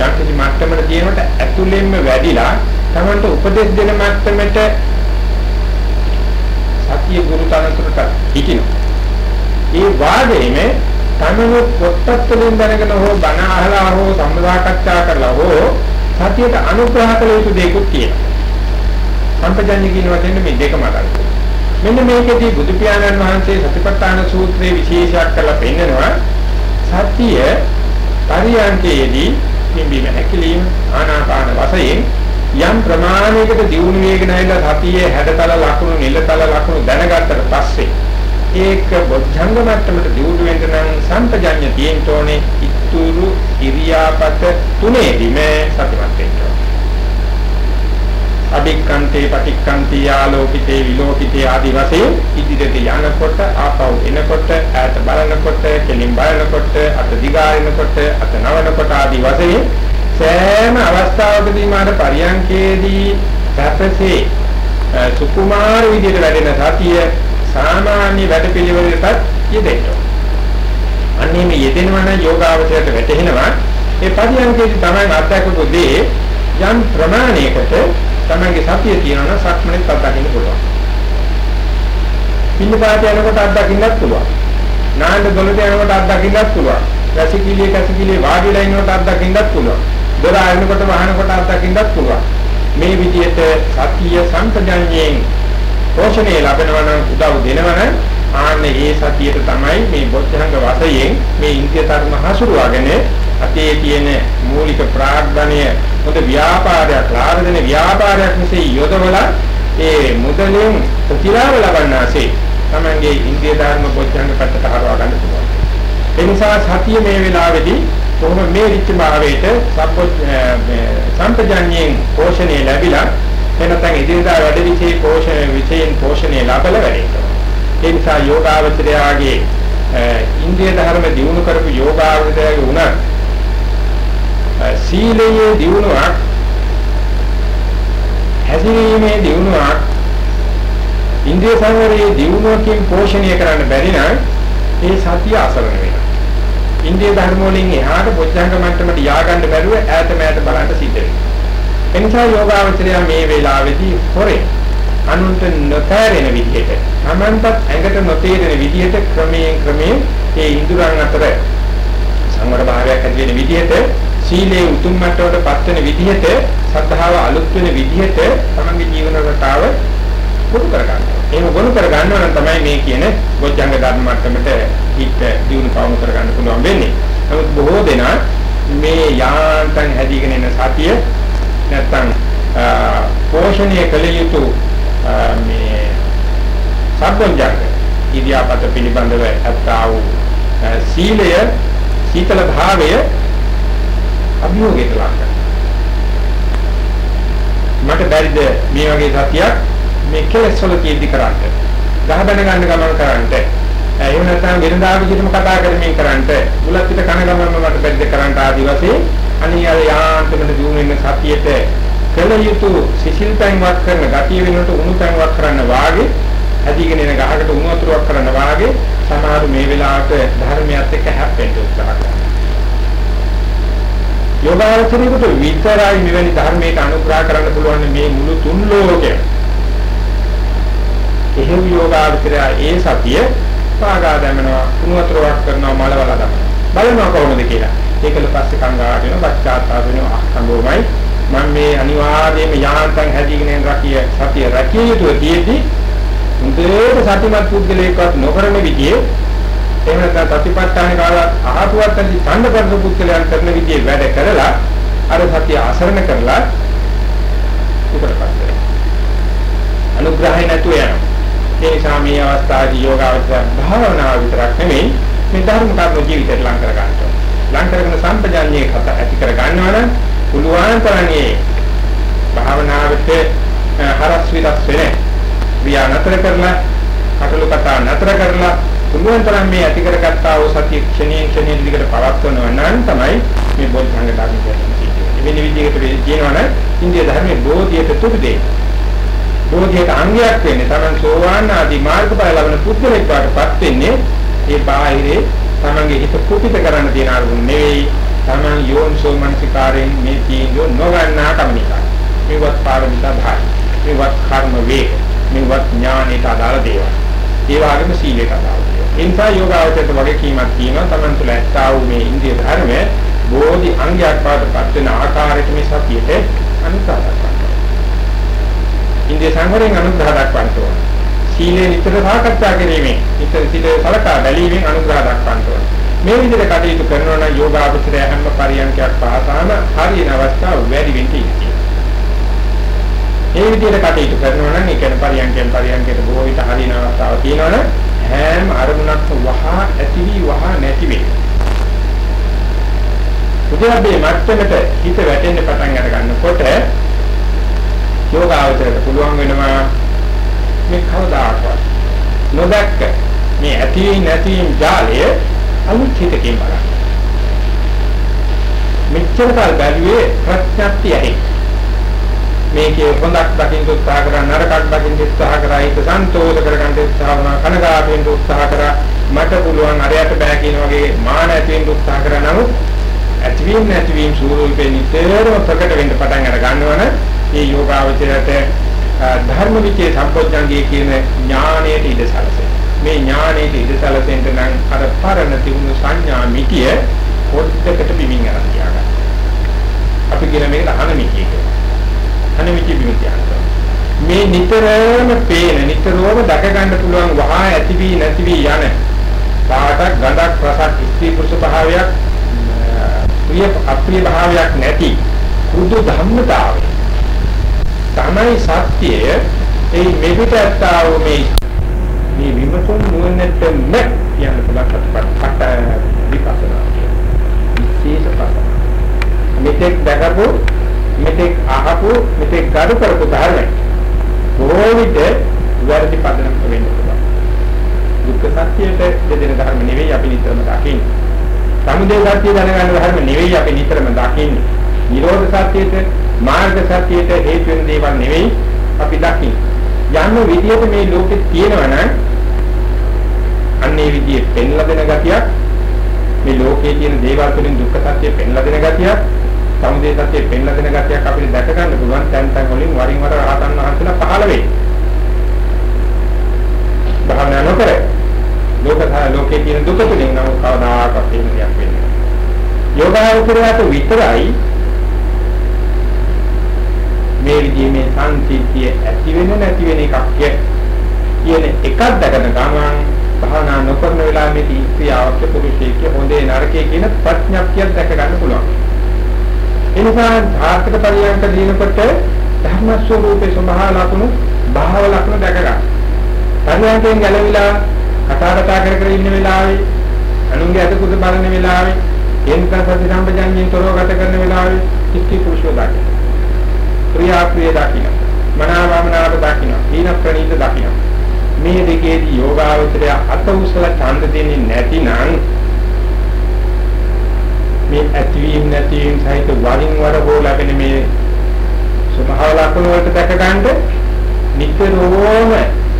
යම්කිසි මට්ටමකට තියෙනකොට ඇතුළෙන්ම වැඩිලා තමන්ට උපදෙස් දෙන මට්ටමට සතිය ගුරුතනතුරට හිටිනවා. ඒ වාදයේම තමනු පොත්පත් වලින් දැනගෙන හෝ බණ අහලා හෝ සම්මදාකච්ඡා කරලා හෝ සතියට අනුග්‍රහ කළ යුතු දෙයක්ත් තියෙනවා. සම්පජාන්‍ය කියන වචනේ මේ දෙකම අරගෙන. මෙන්න මේකදී බුදු පියාණන් වහන්සේ සතිපට්ඨාන සූත්‍රයේ විශේෂයක් කරලා පෙන්නනවා සතිය පරියන්කේදී පිම්බීම හැකිලිම ආනාපාන වශයෙන් යම් ප්‍රමාණයකට දියුණු වේගෙන ඇවිල්ලා සතියේ හැඩතල ලක්ෂණ නිලතල ලක්ෂණ දැනගත්තට පස්සේ ඒක බොද්ධංග මට්ටමට දියුණු වෙන්න නම් සම්පජඤ්ඤ තියෙන්න ඕනේ ඉතුරු ඉරියාපත තුනේදීම සතිමත් වෙන්න අභික්කන්තේ පටික්කන්ති ආලෝකිතේ විලෝකිතේ ආදි වශයෙන් ඉදිරියට යනකොට ආපහු එනකොට ඈත බලනකොට කෙලින් බලනකොට අත දිගාරිනකොට අත නවනකොට ආදි වශයෙන් සෑම අවස්ථාවකදී මාට පරියන්කේදී සැපසේ සුකුමාර විදිහට වැඩෙන සතිය සාමාන්‍ය වැඩපිළිවෙලකට යෙදෙන්න. යෙදෙනවා නම් යෝගාවචරයට වැටෙනවා ඒ පරියන්කේදී තමයි අත්දැකපු දේ යම් ප්‍රමාණයකට තමයිගේ සතිය තියෙනවා නම් සක්මනේ අත්දකින්න පුළුවන්. පින්නපාත යනකොට අත්දකින්නත් පුළුවන්. නාන්න දොළට යනකොට අත්දකින්නත් පුළුවන්. රසිකිලිය කසිකිලිය වාඩිලා ඉන්නකොට අත්දකින්නත් පුළුවන්. දොර අරිනකොට වහනකොට අත්දකින්නත් පුළුවන්. මේ විදිහට සතිය සම්පජඤ්ඤයෙන් පෝෂණය ලැබෙනවා නම් උදව් දෙනවා නම් ආන්නේ ඒ සතියට තමයි මේ බොද්ධංග වශයෙන් මේ ඉන්දිය ධර්ම හසුරුවාගෙන අතේ තියෙන මූලික ප්‍රාග්ධනය මොකද ව්‍යාපාරයක් ලාභ දෙන ව්‍යාපාරයක් නිසා යොදවලා ඒ මුදලෙන් ප්‍රතිලාභ ලබන්නාසේ තමන්ගේ ඉන්දිය ධර්ම බොද්ධංග පැත්තට හරවා ගන්න පුළුවන්. ඒ නිසා සතිය මේ වෙලාවේදී කොහොම මේ විචමාවේට සම්පජඤ්ඤයෙන් පෝෂණය ලැබිලා එනතන් ඉදිරියට වැඩ විචේ පෝෂණය විචයෙන් පෝෂණය ලැබලා වැඩේ. ඒ නිසා යෝගාවචරයාගේ ඉන්දිය ධර්ම දිනු කරපු යෝගාවචරයාගේ උනත් සීලයේ දිනුවක් හැසිරීමේ දිනුවක් ඉන්දිය සංවරයේ දිනුවකින් පෝෂණය කරන්න බැරි නම් ඒ සතිය අසරණ වෙනවා. ඉන්දිය ධර්ම වලින් එහාට බොජ්ජංග මට්ටමට ය아가න්න බැරුව ඈත මෑත බලන්න සිද්ධ වෙනවා. එනිසා යෝගාවචරය මේ වෙලාවේදී හොරේ අනුන්ට නොතෑරෙන විදිහට තමන්ටත් ඇඟට නොතේරෙන විදිහට ක්‍රමයෙන් ක්‍රමයෙන් ඒ ඉඳුරන් අතර සංවර භාවයක් ඇති වෙන විදිහට සීලේ උතුම් මට්ටමට පත් වෙන විදිහට සද්ධාව අලුත් වෙන විදිහට තමන්ගේ ජීවන රටාව පුරු කර ගන්නවා. එහෙම ගොනු කර ගන්නවා නම් තමයි මේ කියන ගොජ්ජංග ධර්ම මට්ටමට හිත දියුණු පවුණු කර ගන්න පුළුවන් වෙන්නේ. නමුත් බොහෝ දෙනා මේ යාන්තම් හැදීගෙන එන සතිය නැත්තම් පෝෂණය කළ යුතු මේ සම්බොජ්ජංග ඉදියාපත පිළිබඳව ඇත්තා වූ සීලය සීතල භාවය අභියෝගයට ලක් මට බැරිද මේ වගේ සතියක් මේ කෙලස් වල කීදි කරන්න. ගහ බැන ගන්න ගමන් කරන්න. එහෙම නැත්නම් වෙනදා විදිහටම කතා කරමින් කරන්න. බුලත් පිට කන ගමන්ම මට බැරිද කරන්න ආදි වශයෙන් අනියාල යාන්තමට දිනු වෙන සතියට කළ යුතු සිසිල් පැන්වත් කරන ගතිය වෙනකොට උණු පැන්වත් කරන්න වාගේ ඇදීගෙන එන ගහකට උණු වතුරක් කරන්න වාගේ සමහර මේ වෙලාවට ධර්මයත් එක්ක හැප්පෙන්න උත්සාහ කරනවා. යෝගාවචරයකට විතරයි මෙවැනි ධර්මයක අනුග්‍රහ කරන්න පුළුවන් මේ මුළු තුන් ලෝකෙ. එහෙව් යෝගාවචරය ඒ සතිය පාගා දැමනවා උණු වතුරක් කරනවා මලවලා දානවා. බලනවා කොහොමද කියලා. ඒකල පස්සේ කංගාට වෙනවා, පච්චාත්තාප වෙනවා, අහංගෝමයි මම මේ අනිවාර්යයෙන්ම යාන්තම් හැදීගෙන යන රකිය සතිය රැකිය යුතුව තියෙද්දි මුදේට සතිමත් පුද්ගලයෙක්වත් නොකරන විදිහේ එහෙම නැත්නම් සතිපට්ඨාන කාලත් අහතුවත් ඇති ඡන්දපරද පුද්ගලයන් කරන විදිහේ වැඩ කරලා අර සතිය අසරණ කරලා උපරපත් අනුග්‍රහය නැතුව යනවා. ඒ නිසා මේ අවස්ථාවේදී යෝගාවචර භාවනාව විතරක් නෙමෙයි මේ ධර්ම කර්ම ජීවිතයට ලං කර ගන්නවා ලං කරගෙන සම්පජාඤ්ඤේ කත ඇති කර ගන්නවා නම් පුළුවන් තරන්නේ භාවනාවට හරස් විරස් වෙන වියා නතර කරලා කටළු කතා නතර කරලා පුළුවන් තරම් මේ ඇති කරගත්තා වූ සතිය ක්ෂණයෙන් ක්ෂණයෙන් දිගට පවත්වනවා නම් තමයි මේ බෝධිංග ධර්ම කියන්නේ. මෙන්න විදිහකට කියනවනේ ඉන්දිය ධර්මයේ බෝධියට තුරු දෙයි. බෝධියට අංගයක් වෙන්නේ තමන් සෝවාන් ආදී මාර්ගඵල ලබන පුද්ගලෙක් වඩපත් වෙන්නේ ඒ බාහිරේ තමන්ගේ හිත කුපිත කරන්න තියෙන අරමුණ නෙවෙයි තමන් යෝනිසෝ මනසිකාරයෙන් මේ තීන්දුව නොගන්නා කම නිසා මේවත් පාරමිතා භායි මේවත් කර්ම වේග. මේවත් ඥානයට අදාළ දේවල්. ඒ වගේම සීලයට අදාළ දේවල්. ඒ නිසා යෝගාවචරයට වගේ කීමක් තියෙනවා. තමන් තුළ ඇත්තා වූ මේ ඉන්දිය ධර්ම බෝධි අංගයක් බවට පත් වෙන ආකාරයට මේ සතියට අනුසාර කරනවා ඉන්දිය සංවරයෙන් අනුග්‍රහ දක්වන්න ඕන. සීලේ නිතර සාකච්ඡා කිරීමෙන් නිතර සීලේ සලකා බැලීමෙන් අනුග්‍රහ දක්වන්න ඕන. මේ විදිහට කටයුතු කරනවා නම් යෝගාවචරය හැම පරියන්කයක් පහසාම හරියන අවස්ථාව වැඩි වෙන්න ඉන්නේ. මේ විදිහට කටයුතු කරනවා නම් ඒ කියන්නේ පරියන්කෙන් පරියන්කයට බොහෝ විට හරියන අවස්ථාව තියෙනවනේ හැම අරමුණක්ම වහා ඇතිවි වහා නැති වෙයි. උදේබ්බේ මට්ටමට හිත වැටෙන්න පටන් අර ගන්නකොට යෝගාවචරයට පුළුවන් වෙනවා මේ කවදාකවත් නොදැක්ක මේ ඇති නැති ජාලය අලුත් හිතකින් බලන්න. මෙච්චර කල් බැලුවේ ප්‍රඥප්තියයි. මේකේ හොඳක් දකින්න උත්සාහ කරා නරකක් දකින්න උත්සාහ කරා ඒක සන්තෝෂ කරගන්න උත්සාහ කරා කනගාටු වෙන්න උත්සාහ කරා මට පුළුවන් අරයට බෑ කියන වගේ මාන ඇති වෙන්න උත්සාහ කරන නමුත් ඇතිවීම නැතිවීම ස්වරූපේ නිතරම ප්‍රකට වෙන්න පටන් අර ගන්නවනේ මේ යෝගාවචරයට ධර්ම විචේ සම්පෝඥංගයේ කියන ඥානයට ඉඩ සැලසෙන. මේ ඥානයට ඉඩ සැලසෙන්න නම් අර පරණ තිබුණු සංඥා මිතිය පොඩ්ඩකට බිමින් අරන් තියාගන්න. අපි කියන මේකට අහන මිතිය කියලා. අහන මිතිය බිමින් තියාගන්න. මේ නිතරම පේන නිතරම දැක ගන්න පුළුවන් වහා ඇති වී නැති වී යන පාටක් ගඳක් රසක් ස්ත්‍රී පුරුෂ භාවයක් ප්‍රිය අප්‍රිය භාවයක් නැති කුදු ධම්මතාවය තමයි සත්‍යය ඒ මෙහෙට ඇත්තාව මේ මේ විමසුම් නුවණට නැ කියන පොලකට විපස්සනා විශේෂ පස්සන. මෙතෙක් දැකපු මෙතෙක් අහපු මෙතෙක් ගරු කරපු ධර්ම බොහෝ විට වැරදි පදනම වෙන්න පුළුවන්. දුක්ඛ සත්‍යයට දෙදෙන ධර්ම නෙවෙයි අපි නිතරම දකින්නේ. සමුදය සත්‍ය දැනගන්න ධර්ම නෙවෙයි අපි නිතරම දකින්නේ. නිරෝධ සත්‍යයට මාර්ග සත්‍යයට හේතු වෙන දේවල් නෙවෙයි අපි දකින්නේ. යන්න විදියට මේ ලෝකෙ තියෙනවා නම් අන්නේ විදියේ පෙන්ලා දෙන ගතියක් මේ ලෝකයේ තියෙන දේවල් වලින් දුක්ඛ සත්‍ය පෙන්ලා දෙන ගතියක් සමුදය සත්‍ය පෙන්ලා දෙන ගතියක් අපිට දැක ගන්න පුළුවන් තැන් තැන් වලින් වරින් වර රහතන් වහන්සේලා පහළ වෙයි. භාවනා නොකර ලෝක ලෝකයේ තියෙන දුක තුලින් නම් කවදාකවත් එහෙම දෙයක් වෙන්නේ නැහැ. යෝගාවචරයට විතරයි මේ විදිහේ මේ සංසිද්ධිය ඇති වෙන නැති වෙන එකක් කියන එකක් දැකන ගමන් භාවනා නොකරන වෙලාවෙ මේ ක්‍රියාවක් පුරුෂයෙක් හොඳේ නරකේ කියන ප්‍රඥප්තියක් දැක ගන්න පුළුවන්. ඒ නිසා ධාර්මික පරියන්ක දිනකොට ධර්ම ස්වરૂපේ සමහා ලකුණු භාව ලකුණු දැක ගන්න. පරියන්කෙන් ගැලවිලා කතා කතා කර කර ඉන්න වෙලාවේ අනුන්ගේ අත කුද බලන වෙලාවේ එන්කන් සති සම්පජන්යෙන් තොරව ගත කරන වෙලාවේ කිත්ති පුරුෂෝ දකින්න. ක්‍රියා ක්‍රිය දකින්න. මනාවමනාව දකින්න. ඊන ප්‍රණීත දකින්න. මේ දෙකේදී යෝගාවචරය අත උසල ඡන්ද දෙන්නේ නැතිනම් මේ ඇතිවීම නැතිවීම සහිත වරින් වර හෝ ලැබෙන මේ ස්වභාව ලක්ෂණ වලට දැක ගන්න නිතරම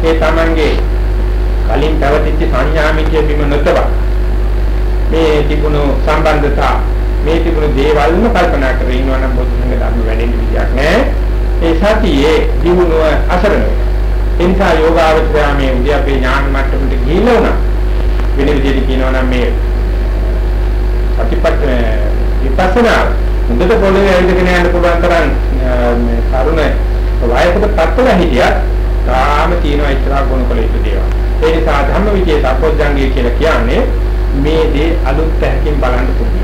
ඒ තමන්ගේ කලින් පැවතිච්ච සංඥාමිකය බිම නොතබ මේ තිබුණු සම්බන්ධතා මේ තිබුණු දේවල්ම කල්පනා කරගෙන ඉන්නවා නම් බුදුන්ගේ ධර්ම වැඩෙන්න විදියක් නැහැ. ඒ සතියේ දිනුව අසරණ වෙනවා. එනිසා යෝගාවචරය මේ උදී අපේ ඥාන මට්ටමට ගිහිල්ලා උනා. වෙන විදිහට කියනවා නම් මේ සතිපත් විපස්සනා හොඳට පොළවේ ඇවිදගෙන යන්න පුළුවන් තරම් මේ කරුණ වයසට පත්වලා හිටියත් තාම තියෙනවා ඉස්සරහ ගුණ කළ යුතු දේවල්. ඒ නිසා ධම්ම විචේ සම්පෝඥංගය කියලා කියන්නේ මේ දේ අලුත් පැහැකින් බලන්න පුරුදු වෙන්න.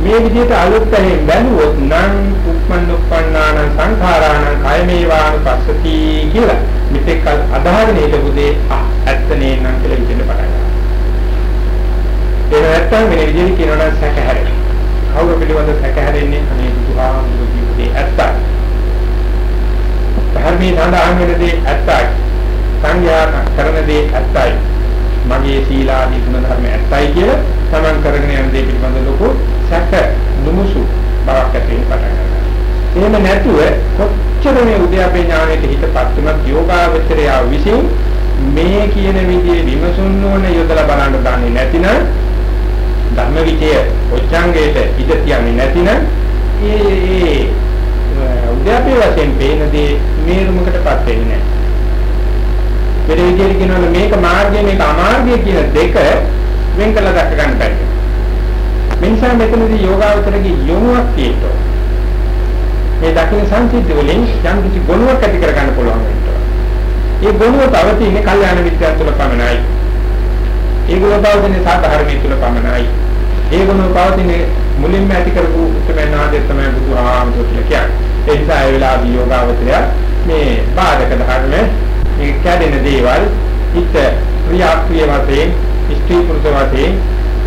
මේ විදිහට අලුත් පැහැෙන් බැලුවොත් නම් උප්පන්න උප්පන්නාන සංඛාරාණ කයමේවානුපස්සති කියලා මෙතෙක් අදාහගෙන හිටපු දේ ඇත්ත නේනම් කියලා හිතෙන්න පටන් ගන්නවා. ඒක නැත්තම් වෙන විදිහට කියනවා නම් සැකහැරෙන. කවුරු පිළිබඳ සැකහැරෙන්නේ අනේ බුදුහාමුදුරුවෝ කියපු දේ ඇත්තයි. ධර්මයේ සඳහන් වෙන දේ ඇත්තයි. සංඥා කරන දේ ඇත්තයි. මගේ සීලාදී ගුණ ධර්ම ඇත්තයි කියලා තමන් කරගෙන යන දේ පිළිබඳ ලොකු සැක දුමුසු බවක් ඇති වෙන පටන් ගන්නවා. එහෙම නැතුව කොච්චර මේ උද්‍යාපේ ඥානයේ හිතපත් තුනක් යෝගාවචරය විසින් මේ කියන විදිහේ විමසුන් නොවන යොදලා බලන්න දන්නේ නැතිනම් ධර්ම විචය ඔච්ඡංගයට ඉඳ තියන්නේ නැතිනම් ඒ ඒ උද්‍යාපේ වශයෙන් පේන දේ මේරුමකටපත් වෙන්නේ නැහැ. වෙන විදිහට කියනවා මේක මාර්ගය මේක අමාර්ගය කියන දෙක වෙන් කළ දැක ගන්න බැහැ. මිනිසා මෙතනදී යෝගාවචරගේ යොමුවක් තියෙනවා. මේ දකින්න සංසිද්ධි වලින් යම් කිසි ගුණයක් ඇති කර ගන්න පුළුවන් වෙනවා. ඒ ගුණය තවතින්නේ කල්යාණ මිත්‍යා තුළ පමණයි. ඒ ගුණ පවතින්නේ සාධාරණී තුළ පමණයි. ඒ ගුණ පවතින්නේ මුලින්ම ඇති කරපු උත්තරමනාදී තමයි බුදුහාමුදුරුවෝ කියලා කියන්නේ. ඒ නිසා ඒ වෙලාවේ යෝගාවචරය මේ බාධක ධර්ම මේ කැඩෙන දේවල් හිත ක්‍රියාක්‍රිය වශයෙන් ස්ත්‍රී පුරුෂ වශයෙන්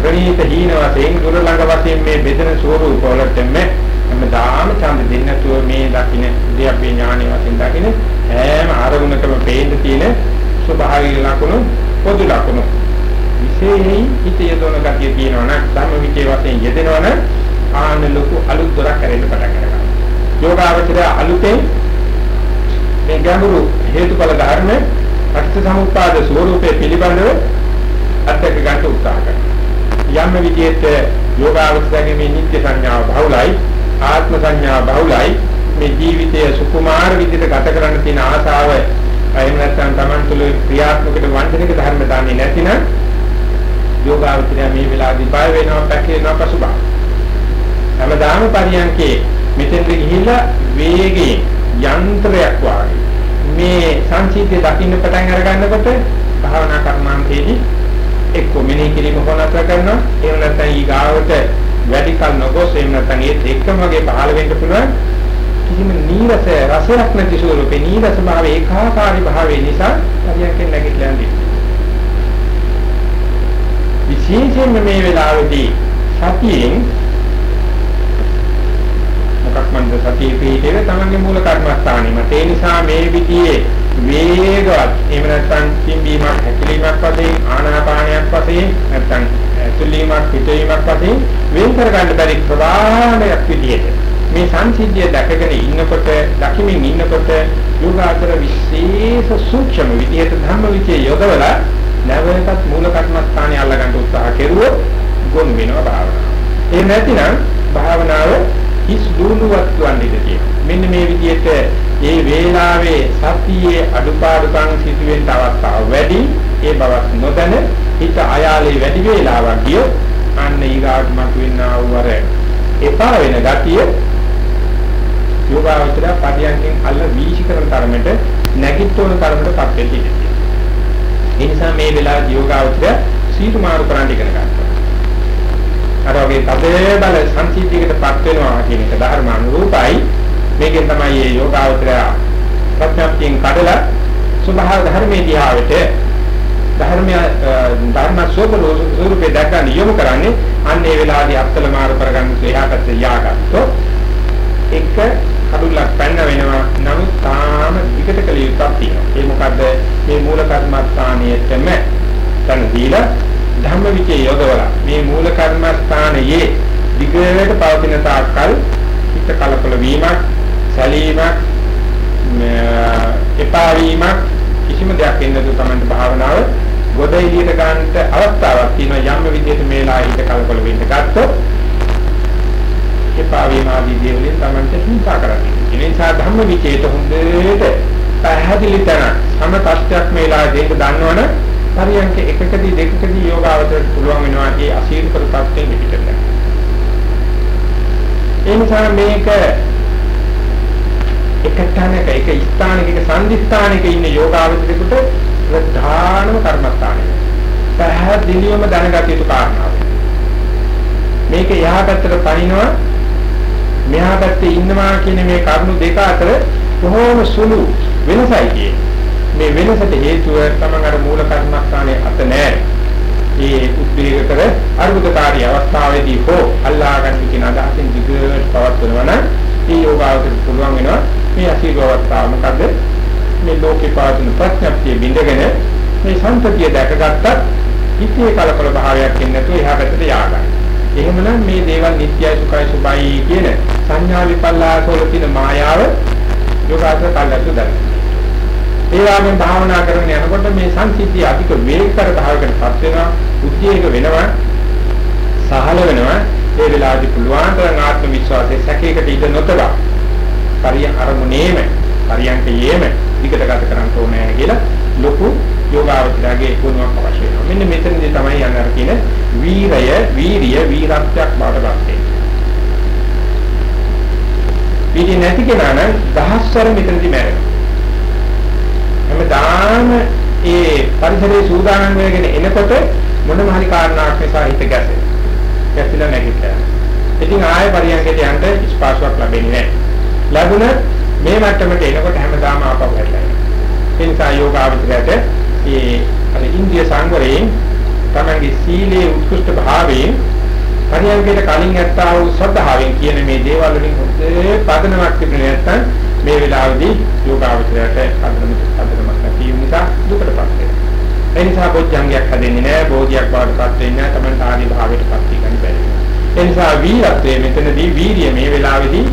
ප්‍රණීත හීන වශයෙන් දුර ළඟ වශයෙන් මේ බෙදෙන ස්වරූප වලටම හැමදාම ඡන්ද දෙන්නතුව මේ දකින්න ඉදියාපේ ඥානෙ වශයෙන් දකින්න හැම ආරමුණකම පේන්න තියෙන ස්වභාවික ලක්ෂණ පොදු ලක්ෂණ විශේෂයෙන් හිත යොදවන ගතිය තියෙනවා නම් ධර්ම විචේ වශයෙන් යෙදෙනවා නම් ආන ලොකු අලුත් දොරක් කරෙන්න පටන් ගන්නවා යෝගාවචරය අලුතෙන් මේ ගැඹුරු හේතුඵල ධර්ම පටිච්චසමුප්පාද ස්වરૂපයේ පිළිබඳව අත්දැක ගන්න උත්සාහ කරනවා. යම් විදිහට යෝගාවචරයේ මේ නිත්‍ය සංඥාව බහුලයි, ආත්ම සංඥාව බහුලයි, මේ ජීවිතය සුකුමාර විදිහට ගත කරන්න තියෙන ආසාව එහෙම නැත්නම් Taman තුල ක්‍රියාත්මකට වංචනික ධර්ම දාන්නේ නැතිනම් යෝගාවචරය මේ වෙලාවේදී බය වෙනවා, පැකිලෙනවා, පසුබා. හැමදාම පරියන්කේ මෙතෙන්ද ගිහිල්ලා වේගයෙන් යන්ත්‍රයක් වාගේ මේ සංසිද්ධිය දකින්න පටන් අර ගන්නකොට භාවනා කර්මාන්තයේදී එක්ක මෙනෙහි කිරීම කොනතර කරනවා එහෙම නැත්නම් ඊගාවට වැඩි කල නොගොස් එහෙම නැත්නම් ඒත් එක්කම වගේ පහළ වෙන්න පුළුවන් කිසිම නීරස රසයක් නැති ස්වරූපේ නීරස භාවයේ ඒකාකාරී භාවයේ නිසා හරියකින් නැගිටලා යන්නේ. විශේෂයෙන්ම මේ වෙලාවේදී සතියෙන් මොකක් මන්ද සතියේ පිළිදෙල තමන්ගේ මූල කර්මස්ථානෙම ඒ නිසා මේ විදිහේ වේගවත් එහෙම නැත්නම් පිම්බීමක් හැකිලීමක් වශයෙන් ආනාපානයක් වශයෙන් නැත්නම් ඇතුළීමක් පිටවීමක් වශයෙන් වෙන් කර ගන්න බැරි ප්‍රවාහයක් විදිහට මේ සංසිද්ධිය දැකගෙන ඉන්නකොට දකිමින් ඉන්නකොට යෝගාචර විශේෂ සූක්ෂම විදිහට ධම්ම විචේ යොදවලා නැවතත් මූල කර්මස්ථානය අල්ලගන්න උත්සාහ කෙරුවොත් ගොනු වෙනවා භාවනාව. ඒ නැතිනම් භාවනාව හිස් දුනුවත් වන්නේ මෙන්න මේ විදිහට මේ වේලාවේ සතියේ අඩුපාඩුකම් සිදුවෙන්න අවස්ථාව වැඩි ඒ බවක් නොදැන හිත අයාලේ වැඩි වේලාවක් ගියොත් අන්න ඊගාට මතුවෙනා වූ අර එපා වෙන ගතිය යෝගාවචර පරියන්කෙන් අල්ල වීශි කරන තරමට නැගිට්ටෝන තරමට පත් වෙති. ඒ නිසා මේ වෙලාවේ යෝගාවචර සීතු මාරු කරන්න ඉගෙන ගන්නවා. අර වගේ තදේ බල සංසිද්ධියකටපත් වෙනවා කියන එක ධර්මානුරූපයි මේකෙන් තමයි මේ යෝගාවචරය ප්‍රඥාප්තියෙන් කඩලා සුභාව ධර්මයේ දිහාවට ධර්මය ධර්ම ස්වභාවයේ දැක්කන යොමු කරන්නේ අන්නේ වෙලාවේදී අත්තල මාරු කරගන්න එහාකට යාගත්තොත් එක කඩුලක් පැන්න වෙනවා. නමුත් තාම විකට කළ යුත්තක් තියෙනවා. ඒ මොකද්ද? මේ මූල කර්මස්ථානයේතම තන දීලා ධම්ම විචේ යොදවලා මේ මූල කර්මස්ථානයේ දිගට පවතින තාක්කල් හිත කලකොල වීමක් සැලීමක් එපා වීමක් කිසිම දෙයක් එන්නද තමයි භාවනාව ගොඩ එළියට ගන්නට අවස්ථාවක් තියෙනවා. යම් විදිහට මේලා හිත කලකොල වෙන්න ගත්තොත් එපා වීම ආදී දේවලින් තමයි හිංසා කරන්නේ. ඒ නිසා ධම්ම විචේත හොඳට පැහැදිලි තැන සම තත්ත්වයක් මේලා දෙන්න දන්නවනේ පරියන්ක එකකදී දෙකකදී යෝගාවචරයට පුළුවන් වෙනවා ඒ අසීරු කර තත්ත්වෙන් පිටට. ඒ නිසා මේක එක තැනක එක ස්ථානයක එක සංදිස්ථානයක ඉන්න යෝගාවචරයකට ප්‍රධානම කර්මස්ථානය. පැහැදිලිවම දැනගත යුතු කාරණාව. මේක එහා පැත්තට පනිනවා මෙහා පැත්තේ ඉන්නවා කියන මේ කරුණු දෙක අතර බොහෝම සුළු වෙනසයි කියන්නේ. මේ වෙනසට හේතුව තමන් අර මූල කර්මස්ථානයේ අත නැහැ. ඒ උද්වේග කර අරුබුදකාරී අවස්ථාවේදී හෝ අල්ලා ගන්න කියන අදහසින් දිගට පවත්වනවා නම් ඒ යෝගාවචර පුළුවන් වෙනවා මේ අසීරු අවස්ථාව මොකද මේ ලෝකේ පාදින ප්‍රඥප්තිය බින්දගෙන මේ සම්පතිය දැකගත්තත් හිතේ කලකල භාවයක් එන්නේ නැතුව එහා පැත්තට ය아가යි. එහෙමනම් මේ දේවල් නිට්ටයයි සුඛයි සුබයි කියන සංඥා විපල්ලාසවල තියෙන මායාව යෝගාචර කල්ලාතු දරනවා. ඒ වගේම භාවනා කරන යනකොට මේ සංසිද්ධිය අධික වේගකර භාවයකටපත් වෙනවා උද්දීක වෙනවා සහල වෙනවා ඒ වෙලාවේදී පුළුවන් තරම් ආත්ම විශ්වාසයේ සැකයකට ඉඳ නොතබ පරිය අරමුණේම පරියන්කයේම විකට ගත කරන්න ඕනේ කියලා ලොකු යෝගාවචරයේ ගුණයක් අවශ්‍ය වෙනවා මෙන්න මෙතනදී තමයි යන්න අර කියන වීරය වීරිය වීරත්වයක් බවට පත් වෙන්නේ වීර්ය නැති කෙනා නම් දහස්වර මෙතනදී මැරෙනවා හැමදාම ඒ පරිසරයේ සූදානම් වෙගෙන එනකොට මොනම හරි කාරණාවක් නිසා හිත ගැසෙන. ගැසිලා නැගිටලා. ඉතින් ආය පරියන්කට යන්න ස්පාසුවක් ලැබෙන්නේ නැහැ. ලැබුණ මේ මට්ටමට එනකොට හැමදාම ආපහු හැදලා යනවා. ඒ නිසා යෝගාවචරයට ඒ අර ඉන්දිය සංවරයෙන් තමන්ගේ සීලේ උත්කෘෂ්ඨ භාවයෙන් පරියන්කයට කලින් ඇත්තා වූ ශ්‍රද්ධාවෙන් කියන මේ දේවල් වලින් හොඳේ පදනමක් තිබුණේ නැත්නම් මේ වෙලාවේදී යෝගාවචරයට අදනම අදනමක් නැති නිසා දුකටපත් වෙනවා. ඒ නිසා බොජ්ජංගයක් හැදෙන්නේ නැහැ, බෝධියක් බවටපත් වෙන්නේ නැහැ, තමයි ආදී භාවයටපත් වෙන්න බැරි වෙනවා. ඒ නිසා වීරත්වයේ මෙතනදී වීරිය මේ වෙලාවේදී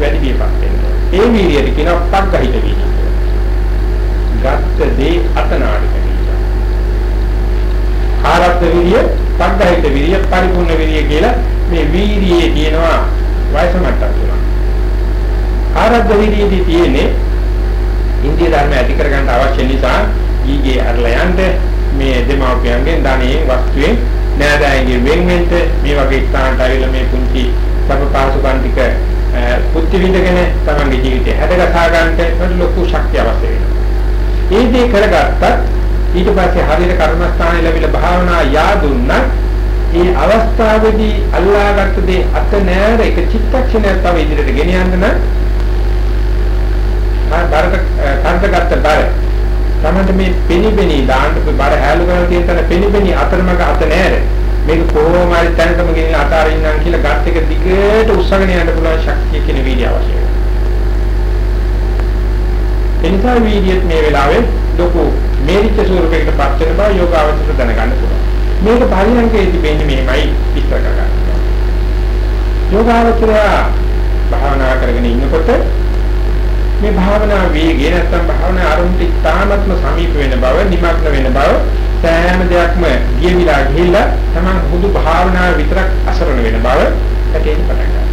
වැඩි වියපත් වෙනවා. ඒ වීරියද කියනවා පග්ගහිත වීර්යය. ගත්ත දේ අතනාඩ කැනීම. ආරද්ධ විරිය, පග්ගහිත විරිය, පරිපූර්ණ විරිය කියලා මේ වීරියේ තියෙනවා වයස මට්ටම් තුනක්. ආරද්ධ විරියේදී තියෙන්නේ ඉන්දිය ධර්ම ඇති කරගන්න අවශ්‍ය නිසා ඊගේ අරලා යන්න මේ දෙමාපියන්ගෙන් ධනෙන් වස්තුවෙන් නෑදෑයන්ගේ වෙන්වෙන්ට මේ වගේ ස්ථානට ආවිල්ලා මේ පුංචි සපපාසුකම් ටික පුත්‍ති විඳගෙන තමන්ගේ ජීවිතය හැදගසා ගන්නට ලොකු ශක්තිය අවශ්‍ය වෙනවා. ඒ දේ කරගත්තත් ඊට පස්සේ හරියට කර්මස්ථානයේ ලැබිලා භාවනා යාදුන්නා ඒ අවස්ථාවේදී අල්ලාගත්ත දේ අත නෑර එක චිත්තක්ෂණයක් තව ඉදිරියට ගෙන යන්න නම් බරට කන්දගත්ත බර තමයි මේ පෙනිපෙනි දාන්න බර හැලු කරලා තියෙන තැන පෙනිපෙනි අතරමඟ අත නෑර මේක කොහොම හරි තැනටම ගෙනියලා අතාරින්නම් කියලා ගත් එක දිගට උස්සගෙන යන්න පුළුවන් ශක්තිය කියන වීර්ය අවශ්‍යයි. එනිසා වීර්යයත් මේ වෙලාවේ ලොකු මේරිච්ච ස්වරූපයකට පත් වෙන බව යෝගාවචර දැනගන්න පුළුවන්. මේක පරිණාමයේ තිබෙන්නේ මෙහෙමයි විස්තර කරගන්න. යෝගාවචරය භාවනා කරගෙන ඉන්නකොට මේ භාවනා වේගය නැත්තම් භාවනා ආරම්භ ඉතාමත්ම සමීප වෙන බව, නිමග්න වෙන බව සෑම දෙයක්ම ගියවිලා ගිහිල්ලා තමන් හුදු භාවනාව විතරක් අසරණ වෙන බව ඇටෙන්න පටන් ගන්නවා.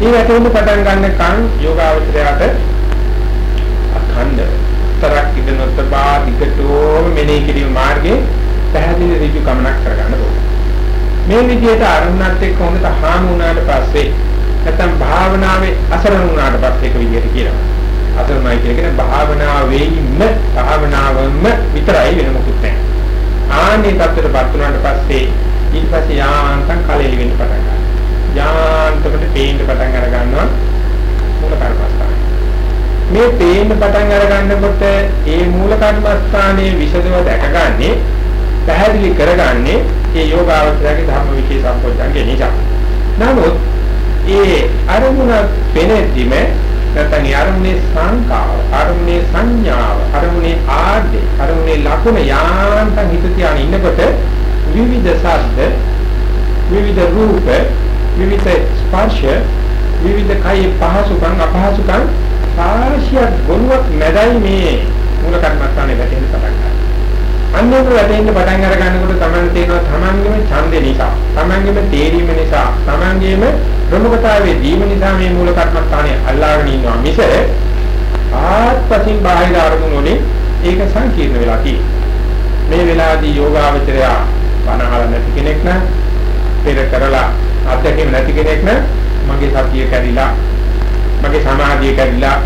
මේ ඇටෙන්න පටන් ගන්න කන් යෝගාවචරයට අඛණ්ඩ තරක් ඉදනොත් බා දිගටම මෙනෙහි කිරීම මාර්ගයේ පැහැදිලි ඍජු ගමනක් කරගන්න ඕනේ. මේ විදිහට අරුණත් එක්ක හොඳට හාමු වුණාට පස්සේ නැත්නම් භාවනාවේ අසරණ වුණාට පස්සේ එක විදිහට කියනවා. අසරණයි කියන්නේ භාවනාවේම භාවනාවම විතරයි වෙන මොකුත් නැහැ. ආන්නේ තත්ත්වයටපත් වුණාට පස්සේ ඊට පස්සේ යාන්තම් කලෙලි වෙන්න පටන් ගන්නවා. යාන්තමට පේන්න පටන් අර ගන්නවා මූල කර්මස්ථානය. මේ පේන්න පටන් අර ගන්නකොට ඒ මූල කර්මස්ථානයේ විසදව දැකගන්නේ පැහැදිලි කරගන්නේ ඒ යෝගාවචරයේ ධර්ම විචේ සම්පෝඥංගේ නිසා. නමුත් ඒ අරමුණ පෙනෙද්දිම නැත්නම් අරමුණේ සංකාව, අරමුණේ සංඥාව, අරමුණේ ආද්‍ය, අරමුණේ ලකුණ යාන්තම් හිත තියාගෙන ඉන්නකොට විවිධ ශබ්ද, විවිධ රූප, විවිධ ස්පර්ශ, විවිධ කයි පහසුකම් අපහසුකම් සාක්ෂියක් ගොනුවක් මැදයි මේ මූල කර්මස්ථානේ වැටෙන්න පටන් ගන්නවා. අන්නේක වැටෙන්න පටන් අර ගන්නකොට තමන් තේනවා තමන්ගේම ඡන්දේ නිසා, තමන්ගේම තේරීම නිසා, තමන්ගේම ප්‍රමුඛතාවයේ දීම නිසා මේ මූල කර්මස්ථානේ අල්ලාගෙන ඉන්නවා මිස ආත්පසින් බාහිර අරමුණු වලින් ඒක සංකීර්ණ වෙලා තියෙනවා. මේ වෙලාවේදී යෝගාවචරය බණහල නැති කෙනෙක් නම් පෙර කරලා අත්දැකීම් නැති කෙනෙක් නම් මගේ සතිය කැඩිලා මගේ සමාධිය කැඩිලා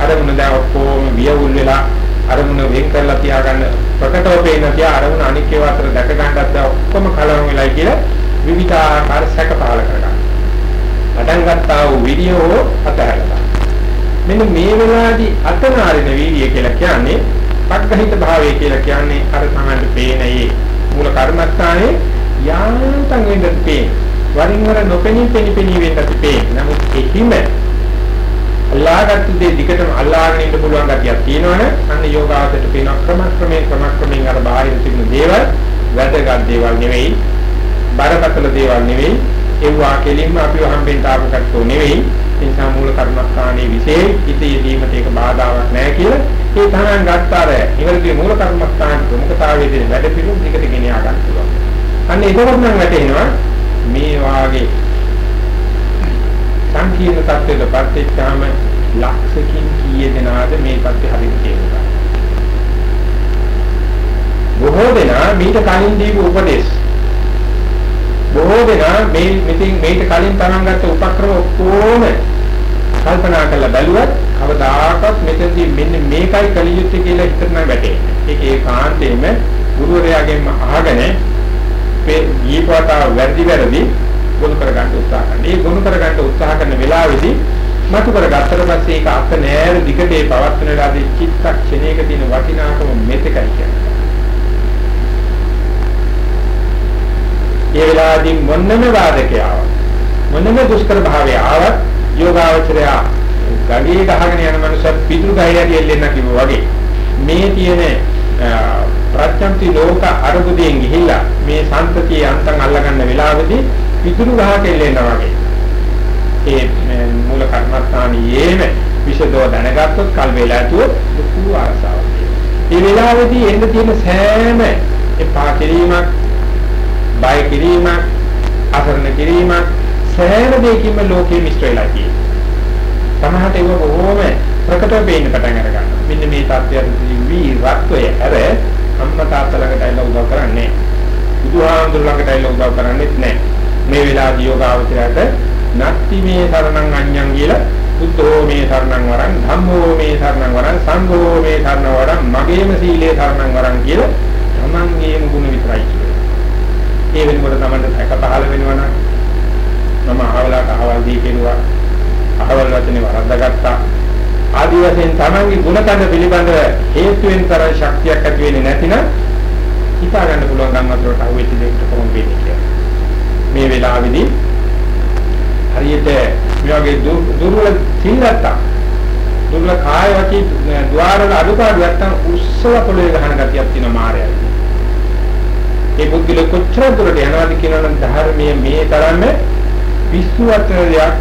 අරමුණ දැන් ඔක්කොම වියවුල් වෙලා අරමුණ වෙන් කරලා තියාගන්න ප්‍රකටව පේන තියා අරමුණ අනික් ඒවා අතර දැක ගන්නත් දැන් ඔක්කොම කලවම් වෙලා කියලා විවිධාකාර සැක පහල කරගන්න. පටන් ගත්තා වූ වීඩියෝ අතහැරලා. මෙන්න මේ වෙලාවේදී අතනාරින වීර්යය කියලා කියන්නේ පග්ගහිත භාවය කියලා කියන්නේ අර තමයි පේන ඒ මූල කර්මස්ථානේ යාන්තම් වෙන්නත් පේන. වරින් වර නොපෙනී පෙනී පෙනී වෙන්නත් පේන. නමුත් එහිම අල්ලාහගත්තු දේ දිගටම අල්ලාගෙන ඉන්න පුළුවන් ගතියක් තියෙනවනේ අන්න යෝගාවචරයට පේන ක්‍රමක්‍රමයෙන් ක්‍රමක්‍රමයෙන් අර බාහිර තිබුණු දේවල් වැදගත් දේවල් නෙවෙයි බරපතල දේවල් නෙවෙයි ඒවා කෙලින්ම අපිව හම්බෙන්න ආපු කට්ටෝ නෙවෙයි ඒ නිසා මූල කර්මස්ථානයේ විශේෂ හිතේදීමට ඒක බාධාවක් නැහැ කියලා ඒ තරම් ගත්තාර ඉවරදී මූල කර්මස්ථාන ප්‍රමුඛතාවයේ දෙන වැඩ පිළිවෙල දිගට ගෙන යා ගන්න පුළුවන්. අන්න ඒකවත් නම් වැටෙනවා මේ වාගේ සංකීර්ණ තත්ත්වයකට පත්වෙච්චාම ලක්ෂකින් කීයේ දෙනාද මේ පැත්තේ හරියට තේරුණා. බොහෝ දෙනා මීට කලින් දීපු උපදේශ බොහෝ දෙනා මේ මෙතින් මේට කලින් තරම් ගත්ත උපක්‍රම ඔක්කොම කල්පනා කරලා බැලුවත් කවදාකවත් මෙතනදී මෙන්න මේකයි කල යුත්තේ කියලා හිතන වැටෙන්නේ. ඒක ඒකාන්තයෙන්ම ගුරුවරයාගෙන්ම අහගෙන මේ දීපවතා වැඩි වැඩි ගොනු කරගන්න උත්සාහ කරනවා. මේ ගොනු කරගන්න උත්සාහ කරන වෙලාවේදී මතු කරගත්තට පස්සේ ඒක අත නෑර දිගට ඒ පවත්වන වෙලාවේ චිත්තක්ෂණයක තියෙන වටිනාකම මෙතකයි කියන්නේ. ඒ වෙලාවේදී මොන්නම වාදකයාව මොන්නම දුෂ්කර භාවය ආවත් යෝගාවචරය ගඟේ ගහගෙන යන මනුස්සත් පිටු ගහයට එල්ලෙන්න කිව්වා වගේ මේ තියෙන ප්‍රත්‍යන්ති ලෝක අරුබුදෙන් ගිහිල්ලා මේ සම්පතිය අන්තං අල්ලගන්න වෙලාවේදී පිටු ගහක එල්ලෙන්න වගේ ඒ මූල කර්මස්ථානියේම විෂදෝ දැනගත්තොත් කල් වේලා ඇතුව ලොකු ආසාවක් ඒ වෙලාවේදී එන්න තියෙන සෑම එපා කිරීමක්, බය කිරීමක්, අසරණ කිරීමක් සෑම දෙයකින්ම ලෝකෙ මිශ්‍ර වෙලා තියෙනවා. සමහරට ඒක බොහෝම ප්‍රකටව පේන්න පටන් අර ගන්නවා. මෙන්න මේ தත්ත්වයට වීරත්වය ඇර අම්මා තාත්තා ළඟට ඇවිල්ලා උදව් කරන්නේ. බුදුහාමුදුර ළඟට ඇවිල්ලා උදව් කරන්නේත් නැහැ. මේ වෙලාවදී යෝගාවචරයට නත්ති මේ සරණං අඤ්ඤං කියලා බුද්ධෝ මේ සරණං වරං ධම්මෝ මේ සරණං වරං සංඝෝ මේ සරණං වරං මගේම සීලේ සරණං වරං කියලා තමන්ගේම ගුණ විතරයි කියන්නේ. ඒ වෙනකොට තමන්ට සැක පහළ වෙනවා නම් මම අහවලට අහවල් දී කෙරුවා අහවල් වචනේ වරද්දාගත්තා ආදි වශයෙන් තමන්ගේ ගුණකඳ පිළිබඳව හේතුවෙන් තරම් ශක්තියක් ඇති වෙන්නේ නැතිනම් හිතා ගන්න පුළුවන් ගම්මතරට අහුවෙච්ච දෙයකට කොහොම වෙන්නේ කියලා. මේ වෙලාවේදී හරියට මේ වගේ දුර්වල සිල්ලත්තා දුර්වල කාය වචී ద్వාරවල අඩුපාඩු නැත්තම් උස්සල පොළවේ ගහන ගතියක් තියෙන මායයි. ඒ පුද්ගල කොච්චර දුරට යනවාද කියනනම් ධර්මයේ මේ තරම්ම විශ්වාසයක්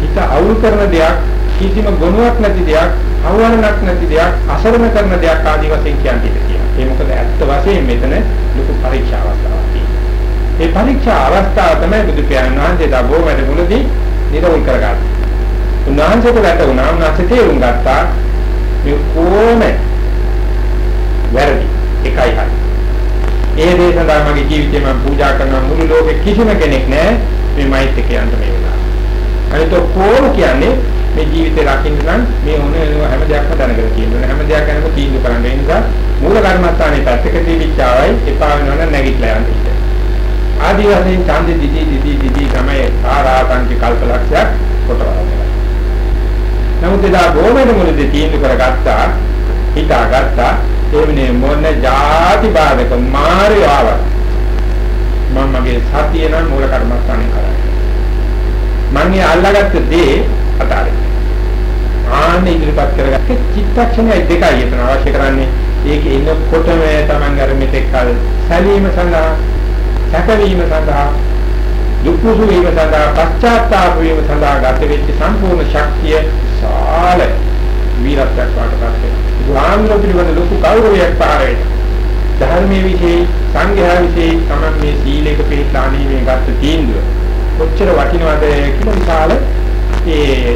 හිත අවුල් කරන දෙයක් කිසිම ගුණයක් නැති දෙයක් අවවරණක් නැති දෙයක් අසරණ කරන දෙයක් ආදී වශයෙන් කියන්නේ කියලා. ඒ මොකද ඇත්ත වශයෙන් මෙතන ලොකු පරීක්ෂා අවස්ථාවක් තියෙනවා. ඒ පරීක්ෂා අවස්ථාව තමයි බුදු පියාණන් වහන්සේ දබෝ වැඩමුළුදී නිරවුල් කරගන්නේ. උන්වහන්සේට වැටුණා උන්වහන්සේ තේරුම් ගත්තා මේ කොහොම වැරදි එකයි හරි. ඒ දේ සඳහා මගේ ජීවිතේ මම පූජා කරන මුළු ලෝකෙ කිසිම කෙනෙක් නැහැ මේ මෛත්‍රික යන්න මේ වෙලාව. අනිත් කොහොම කියන්නේ මේ ජීවිතේ රකින්න නම් මේ ඕන හැම දෙයක්ම දැනගෙන තියෙන්න හැම දෙයක් ගැනම තීන්දුව කරන්න ඒ නිසා මූල කර්මස්ථානයේ පැත්තක තිබිච්චාවයි එපා වෙනවනම් නැගිටලා යන්න ඉන්න. ආදි වශයෙන් ඡන්දෙ දිදී දිදී දිදී තමයි ආරාපන්ති කල්පලක්ෂයක් කොටවන්නේ. නමුත් එදා බොමෙද මුලදී තීන්දුව කරගත්තා හිතාගත්තා එවනේ මොන ಜಾති බාධක මාරේ ආවත් මම මගේ සතිය නම් මූල කර්මස්ථානේ කරන්නේ. මම ඒ අල්ලාගත්ත දේ අතාරින්න. ආන්න ඉදිරිපත් කරගත්ත චිත්තක්ෂණය දෙකයි එතන අවශ්‍ය කරන්නේ. ඒක ඉන්නකොටම Taman අර මෙතෙක් කල සැලීම සඳහා, සැකවීම සඳහා, දුක්ඛසු වීම සඳහා, පශ්චාත්තාප වීම සඳහා ගත වෙච්ච සම්පූර්ණ ශක්තිය සාල වීරත්වයක් වඩපත් වෙනවා. බුදුහාමුදුර පිළිබඳ ලොකු ගෞරවයක් පාර වෙනවා. ධර්මයේ විශේෂ සංඝයා විශේෂ Taman මේ සීලයක පිළිපදාණී මේ ගත්ත තීන්දුව කොච්චර වටිනවද කියලා විශාල ඒ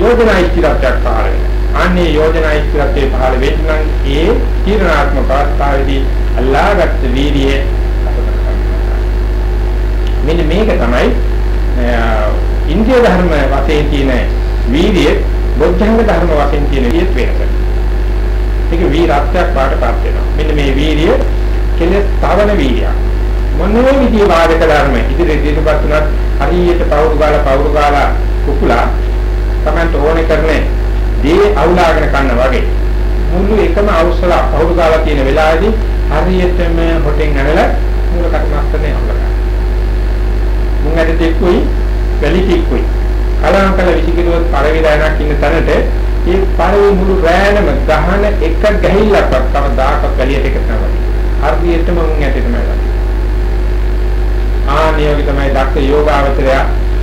යෝජනා ඉස්තිරත්වයක් පහළ වෙනවා. අන්නේ යෝජනා ඉස්තිරත්වයේ පහළ වෙන්න නම් ඒ තීරණාත්මක අවස්ථාවේදී අල්ලාහගත් වීර්යය මෙන්න මේක තමයි ඉන්දිය ධර්ම වශයෙන් තියෙන වීර්යය බොද්ධංග ධර්ම වශයෙන් තියෙන විදිහට වෙනස. ඒක වීරත්වයක් පාටපත් වෙනවා. මෙන්න මේ වීර්යය කෙලස් තවන වීර්යයක්. මොනෝ විදිහේ වාදක ධර්ම ඉදිරියට ඉදිරියපත් උනත් හරියට පවුරු ගාලා පවුරු ගාලා කුකුලා Tamanට ඕනේ කරන්නේ දේ අවුලාගෙන කන්න වගේ මුළු එකම අවසල පවුරු ගාලා තියෙන වෙලාවේදී හරියටම හොටෙන් ඇනලා මූල කර්මස්තනේ අල්ලගන්න. මුං ඇට දෙක්කුයි වැලි ටික්කුයි කලංකල විසිකිරුවත් පළවෙනි දයනක් ඉන්න තැනට ඒ පළවෙනි මුළු රෑනම ගහන එක ගැහිල්ලක්වත් කවදාකවත් වැලියට එක තමයි. හරියටම මුං ඇටටම ඇලලා. ආනියෝගි තමයි දක්ෂ යෝගාවචරය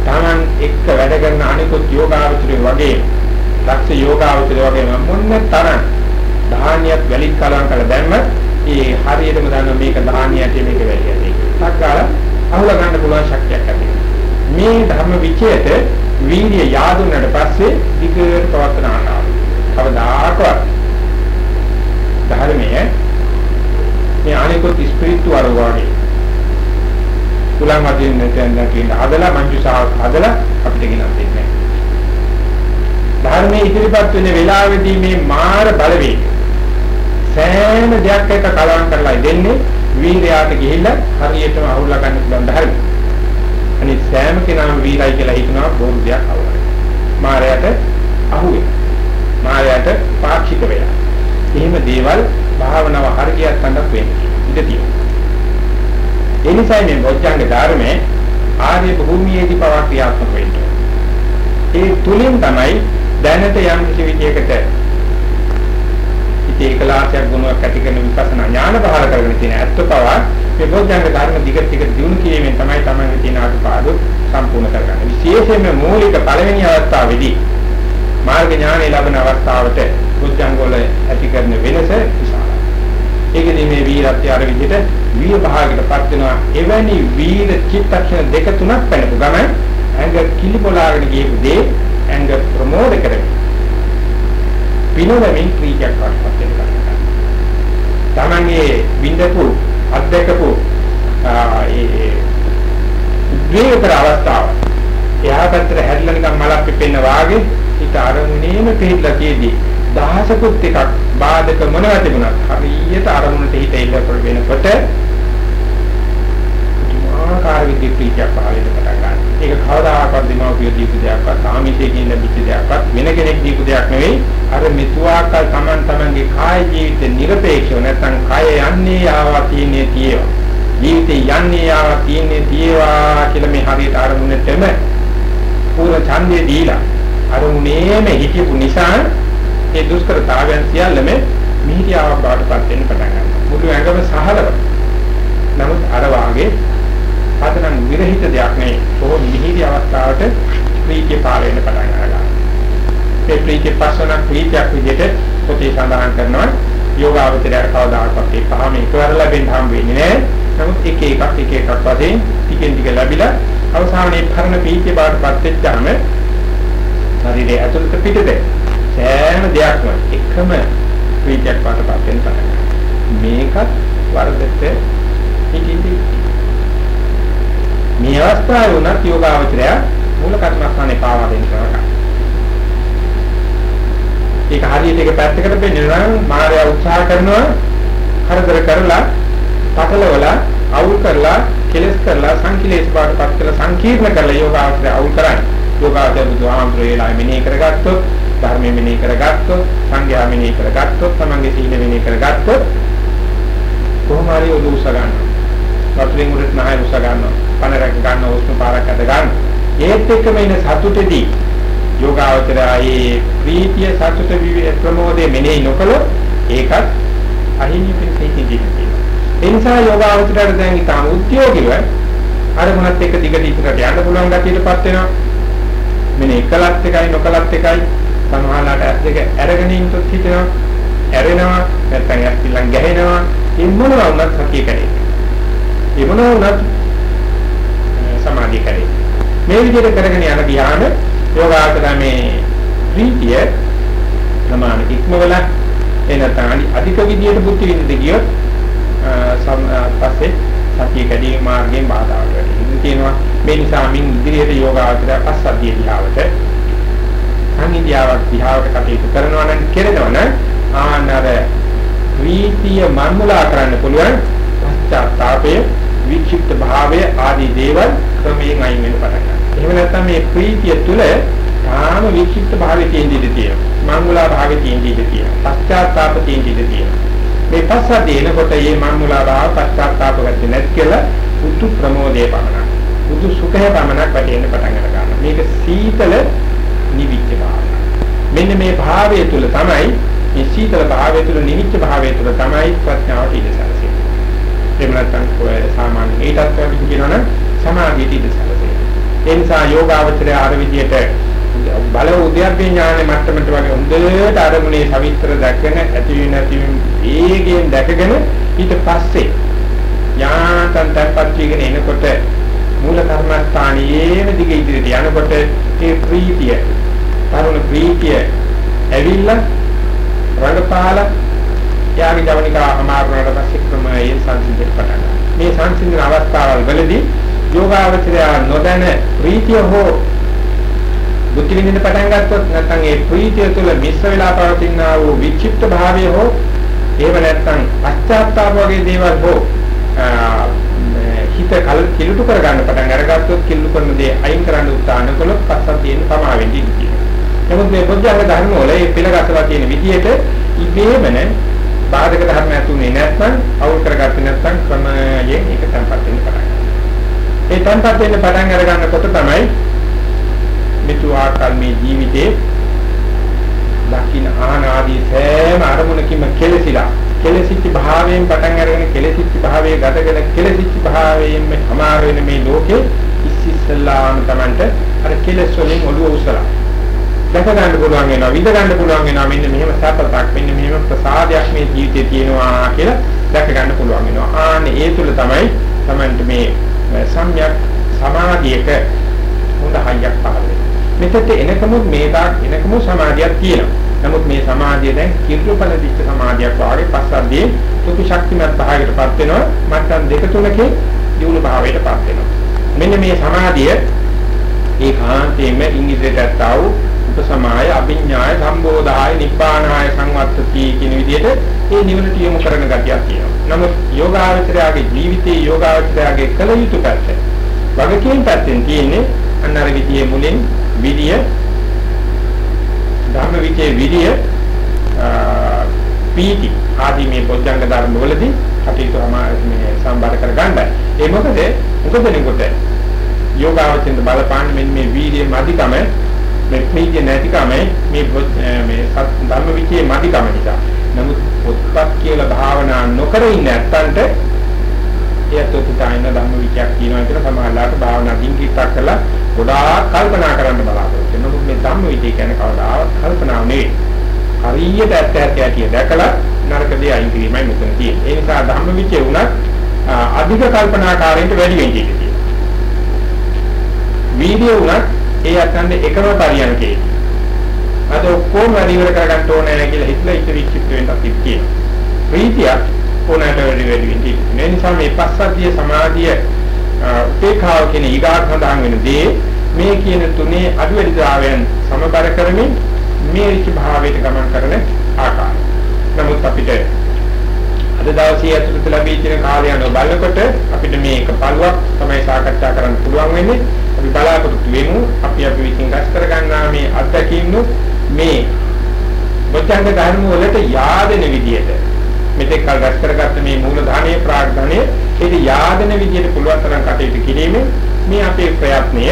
තමන් එක්ක වැඩ කරන අනිකුත් යෝගාවචරය වගේ දක්ෂ යෝගාවචරය වගේ මොන්න තරම් ධානියක් වැලි කලං කළ දැම්ම ඒ හරියටම දන්න මේක ධානියට මේක වැලියට ඒක. සක්කාල අහුල ගන්න පුළුවන් ශක්තියක් ඇති මේ ධර්ම විචේත වීර්ය යාදුනට පස්සේ දිගට පවත්වන ආකාරය. කවදාකවත් ධර්මයේ මේ අනිකුත් ස්පිරිතුවල් වගේ තුලන් වදින්න නැත්නම් කියන හදලා මංජුසාවක් හදලා අපිට ගෙනත් දෙන්නේ ධර්මයේ ඉදිරිපත් වෙන වෙලාවේදී මේ මාර බලවේග සෑම දෙයක් එක කලවම් කරලා දෙන්නේ වීරයාට ගිහිල්ලා හරියටම අහුල්ලා ගන්න පුළුවන් ධර්ම. අනිත් සෑම කෙනාම වීරයි කියලා හිතනවා බොරු දෙයක් අවුලයි. මාරයට අහුවේ. මාරයට පාක්ෂික වෙලා. එහෙම දේවල් භාවනාව හරියට ගන්නත් වෙන්නේ. ඉඳ තියෙනවා. ඒ නිසා මේ බොජ්ජංග ධර්මයේ ආර්ය භූමියේදී පවා ක්‍රියාත්මක වෙන්නේ. ඒ තුලින් තමයි දැනට යම් කිසි විදියකට ඉතේ කලාසයක් ගුණයක් ඇති කරන විපස්සනා ඥාන පහල කරගෙන තියෙන ඇත්ත පවා මේ බොජ්ජංග ධර්ම දිගට දිගට දිනු කිරීමෙන් තමයි තමන්ගේ තියෙන අඩුපාඩු සම්පූර්ණ කරගන්නේ. විශේෂයෙන්ම මූලික පළවෙනි අවස්ථාවේදී මාර්ග ඥානය ලැබෙන අවස්ථාවට බොජ්ජංග වල ඇති කරන වෙනස විශාලයි. ඒකදී මේ වීරත්වය අර විදිහට වීර භාගයටපත් වෙනවා. එවැනි වීර චිත්තක්ෂණ දෙක තුනක් පැනපු ගමන් ඇඟ කිලිපොලාගෙන ගියපු දේ ඇඟ ප්‍රමෝද කරගෙන පිනවමින් ක්‍රීඩයක් වඩපත් වෙනවා. තමන්ගේ විඳපු අත්දකපු ඒ උද්වේගකර අවස්ථාව එහා පැත්තට හැරිලා නිකන් මලක් පිපෙන්න වාගේ හිත අරමුණේම පිළිලා තියෙදි දහසකුත් එකක් බාධක මොනවා තිබුණත් හරියට අරමුණට හිත ඉල්ල කර වෙනකොට පුදුමාකාර විදිහට ප්‍රීතියක් පහළ වෙන්න පටන් ගන්නවා. ඒක කවදාකවත් දෙමව්පිය දීපු දෙයක්වත් ආමිෂයෙන් ලැබිච්ච දෙයක්වත් වෙන කෙනෙක් දීපු දෙයක් නෙවෙයි. අර මෙතුආකල් Taman Tamanගේ කාය ජීවිත නිර්පේක්ෂව නැත්නම් කය යන්නේ ආවා තියන්නේ තියේවා. ජීවිතේ යන්නේ ආවා තියන්නේ තියේවා කියලා මේ හරියට අරමුණටම පූර්ණ ඡන්දේ දීලා අරමුණේම හිටියු නිසා ඒ දුෂ්කරතාවයන් සියල්ලම මිහිරියාවක් බවට පත් වෙන්න පටන් ගන්නවා. මුළු ඇඟම සහලව. නමුත් අර වාගේ පදනම් විරහිත දෙයක් නෙවෙයි. කොහොම මිහිරි අවස්ථාවට ප්‍රීතිය පාල වෙන්න පටන් ගන්නවා. ඒ ප්‍රීතිය පස්සන ප්‍රීතියක් විදිහට පොතේ සඳහන් කරනවා යෝගාවචරය කවදාකවත් ඒ පහම එකවර ලැබෙන්න හම් වෙන්නේ නැහැ. නමුත් එක එකක් එක එකක් වශයෙන් ටිකෙන් ටික ලැබිලා අවසානයේ පරණ ප්‍රීතිය බාටපත් වෙච්චාම ශරීරයේ ඇතුළත පිටද සෑම දෙයක්ම එකම ප්‍රීතියක් බාටපත් වෙන පටන් මේකත් වර්ධත හිතින්දී මේ අවස්ථාවේ උනත් යෝගාවචරය මූල කර්මස්ථානේ පාවා දෙන්න කරනවා. ඒක හරියට එක පැත්තකට පෙන්නනවා නම් මායя උත්සාහ කරනවා කරදර කරලා පටලවලා අවුල් කරලා කෙලස් කරලා සංකීලේශ බාටපත් කරලා සංකීර්ණ කරලා යෝගාවචරය අවුල් කරන්නේ. යෝගාවචරය බුදුහාමුදුරේලා මෙනෙහි කරගත්තොත් ධර්මයේ මෙනෙහි කරගත්තොත් සංඝයා මෙනෙහි කරගත්තොත් තමන්ගේ සීල මෙනෙහි කරගත්තොත් කොහොම හරි ඔලු උස ගන්නවා. වතුරෙන් උඩට නහය උස ගන්නවා. පණ රැක ගන්නවා උස්ම පාරක් අද ගන්න. ඒත් එක්කම ඉන්න සතුටේදී යෝගාවචරයේ ප්‍රීතිය සතුට විවේ ප්‍රමෝදයේ මෙනෙහි නොකළොත් ඒකත් අහිමිපින් සිටින්නේ. ඒ නිසා යෝගාවචරයට දැන් ඊටම උද්‍යෝගීව අර මොනත් එක දිගට ඉස්සරහට යන්න පුළුවන් ගැටියටපත් වෙනවා. මෙන්න එකලත් එකයි නොකලත් එකයි සමහරලාට ඇස් දෙක අරගෙන ඉන්නත් හිතෙනවා. ඇරෙනවා නැත්නම් ඇස් පිලන් ගැහෙනවා. ඒ මොනවා වුණත් සතිය කරේ. ඒ මොනවා වුණත් සමාධිය කරේ. මේ විදිහට කරගෙන යන ගියාම යෝගාචරමේ ප්‍රීතිය ප්‍රමාණ ඉක්මවල එනතන අධික විදියට බුද්ධ විඳින්න ගියොත් පස්සේ සතිය කැඩීමේ මාර්ගයෙන් බාධාවක් වෙනවා. තියෙනවා මේ නිසා මින් ඉදිරියට යෝගාචරය පස්සද්ධිය දිහාවට සංහිඳියාවක් දිහාවට කටයුතු කරනවා නම් කෙරෙනවා නම් ආනර ප්‍රීතිය මන්මුලා කරන්න පුළුවන් පශ්චාත්තාපය වික්ෂිප්ත භාවය ආදී දේවල් ක්‍රමයෙන් අයින් වෙන්න පටන් ගන්නවා. එහෙම නැත්නම් මේ ප්‍රීතිය තුල තාම වික්ෂිප්ත භාවයේ තියෙන ඉඩ තියෙනවා. මංගුලා භාවයේ තියෙන ඉඩ තියෙනවා. පශ්චාත්තාප තියෙන ඉඩ තියෙනවා. මේ පස්සදී එනකොට මේ මංගුලා භාව පශ්චාත්තාප ගති නැති කියලා උතු ප්‍රමෝදයේ පමණක්. උතු සුඛය පමණක් වැටෙන්න පටන් ගන්නවා. මේක සීතල නිවිච්ච භාවය. මෙන්න මේ භාවය තුල තමයි මේ සීතල භාවය තුල නිවිච්ච භාවය තුල තමයි ප්‍රඥාවට ඉඩ සැලසෙන්නේ. එහෙම නැත්නම් ඔය සාමාන්‍ය ඒකත් වගේ කියනවනම් සමාධියට ඉඩ සැලසෙන්නේ. ඒ නිසා යෝගාවචරය ආර විදියට බල උද්‍යප්පේ ඥාන මට්ටමට වගේ හොඳට අරමුණේ සවිස්තර දැකගෙන ඇති වෙන නැති වෙන වේගයෙන් දැකගෙන ඊට පස්සේ යාන්තම් තත්පත් වීගෙන එනකොට මූල කර්මස්ථානියේම දිගේ ඉදිරියට යනකොට ඒ ප්‍රීතිය තරුණ ප්‍රීතිය ඇවිල්ලා රඟපාලා යාගේ ජවනිකා අමාරුනට පස්සේ ක්‍රමයෙන් සංසිඳෙන්න පටන් ගන්නවා මේ සංසිඳන අවස්ථාවල් වලදී යෝගාවචරය නොදැන ප්‍රීතිය හෝ බුද්ධ විඳින්න පටන් ගත්තොත් නැත්නම් ඒ ප්‍රීතිය තුළ මිශ්‍ර වෙලා පවතිනා වූ විචිත්ත භාවය හෝ එහෙම නැත්නම් පශ්චාත්තාප වගේ දේවල් හෝ හිත කල කිලුට කර ගන්න පටන් අරගත්තොත් කිලු කරන දේ අයින් කරන්න උත්සාහ කළොත් පස්සක් තියෙන තමා වෙන්නේ ඉන්නේ. නමුත් මේ බොද්ධංග ධර්ම වල මේ පිළගස්සලා තියෙන විදිහට ඉබේමන බාධක ධර්ම ඇතුනේ නැත්නම් අවුල් කරගත්තේ නැත්නම් ක්‍රමයෙන් ඒක තැම්පත් වෙන්න පටන් ගන්නවා. ඒ තැම්පත් වෙන්න පටන් අර ගන්නකොට තමයි මෙතු ආකල් මේ ජීවිතේ දකින්න ආන ආදී සෑම අරමුණකින්ම කෙලසිලා කෙලසිච්ච භාවයෙන් පටන් අරගෙන කෙලසිච්ච භාවයේ ගතගෙන කෙලසිච්ච භාවයෙන්ම හමාර වෙන මේ ලෝකේ ඉස්සෙල්ලාම Tamanට අර කෙලස් වලින් ඔළුව උසලා දැක ගන්න පුළුවන් වෙනවා විඳ ගන්න පුළුවන් වෙනවා. මෙන්න මෙහෙම සත්‍යයක් මෙන්න මෙහෙම ප්‍රසාදයක් මේ ජීවිතේ තියෙනවා කියලා දැක ගන්න පුළුවන් වෙනවා. ආන්නේ ඒ තුල තමයි Tamanට මේ සම්‍යක් සමාධියක හොඳ හයියක් පහළ වෙන්නේ මෙතෙත් එනකම මේ තාක් එනකම සමාධියක් තියෙනවා. නමුත් මේ සමාධිය දැන් කිරුපල දිච්ච සමාධියක් වාගේ පස්සද්දී සුඛ ශක්තිමත් භාවයකටපත් වෙනවා. මට්ටම් දෙක තුනකින් දියුණු භාවයටපත් වෙනවා. මෙන්න මේ සමාධිය ඒකාන්තයෙන්ම ඉංග්‍රීසියට ඇත්තා වූ උපසමාය අභිඥාය සම්බෝධාය නිබ්බානාය සංවත්තති කියන විදිහට ඒ නිවනට යොමු කරන ගතියක් තියෙනවා. නමුත් යෝගාවචරයාගේ ජීවිතයේ යෝගාවචරයාගේ කල යුතු පැත්ත වගකීම් පැත්තෙන් තියෙන්නේ අන්නර විදියේ මුලින් විදිය ධර්ම විචේ විදිය පීති ආදී මේ බොද්ධංග ධර්ම වලදී කටයුතු මේ සම්බන්ධ කරගන්නයි. ඒ මොකද මොකද නෙකොට යෝගාවචින්ද බලපාන මෙන්න මේ වීර්ය මධිකම මේ ප්‍රීතිය නැතිකම මේ මේ ධර්ම විචේ මධිකම නිසා. නමුත් පොත්පත් කියලා භාවනා නොකර ඉන්න නැත්තන්ට එයත් උත්සාහින ධර්ම විචයක් කියනවා කියලා සමාහලාට භාවනා දින්කිටක් කරලා ගොඩාක් කල්පනා කරන්න බලාපොරොත්තු වෙනවා. නමුත් මේ ධම්ම විචේ කියන්නේ කවදාවත් කල්පනා නෙවෙයි. හරියට ඇත්ත ඇත්ත ඇති දැකලා නරක දේ අයින් කිරීමයි මෙතන තියෙන්නේ. ඒ නිසා ධම්ම විචේ උනත් අධික කල්පනාකාරීන්ට වැඩි වෙන්නේ කියලා. වීඩියෝ උනත් ඒ අතන්නේ එකම පරියන්කේ. අද ඔක්කොම වැඩි ඉවර කරගන්න ඕනේ කියලා හිතලා ඉත විචිත්ත වෙන්න අපිට කියනවා. ප්‍රීතියක් ඕනෑමට වැඩි වැඩි වෙන්නේ. මේ නිසා මේ පස්සද්ධිය සමාධිය උපේක්ෂාව කියන ඊගාට සඳහන් වෙන දේ මේ කියන තුනේ අඩු වැඩි ද්‍රාවයන් සමබර කරමින් මේ ඍචි භාවයට ගමන් කරන ආකාරය. නමුත් අපිට අද දවසේ ඇතුළත ලැබී තියෙන කාලය අනුව බලනකොට අපිට මේ එක පළුවක් තමයි සාකච්ඡා කරන්න පුළුවන් වෙන්නේ. අපි බලාපොරොත්තු වෙමු අපි අපි විසින් ගස් කරගන්නා මේ අත්දැකීම් මේ බොද්ධංග ධර්ම වලට yaadෙන විදියට මෙතෙක් කල් ගස් කරගත්ත මේ මූල ධානයේ ප්‍රාග්ධනයේ ඒක yaadෙන විදියට පුළුවන් තරම් කටයුතු කිරීමෙන් මේ අපේ ප්‍රයත්නය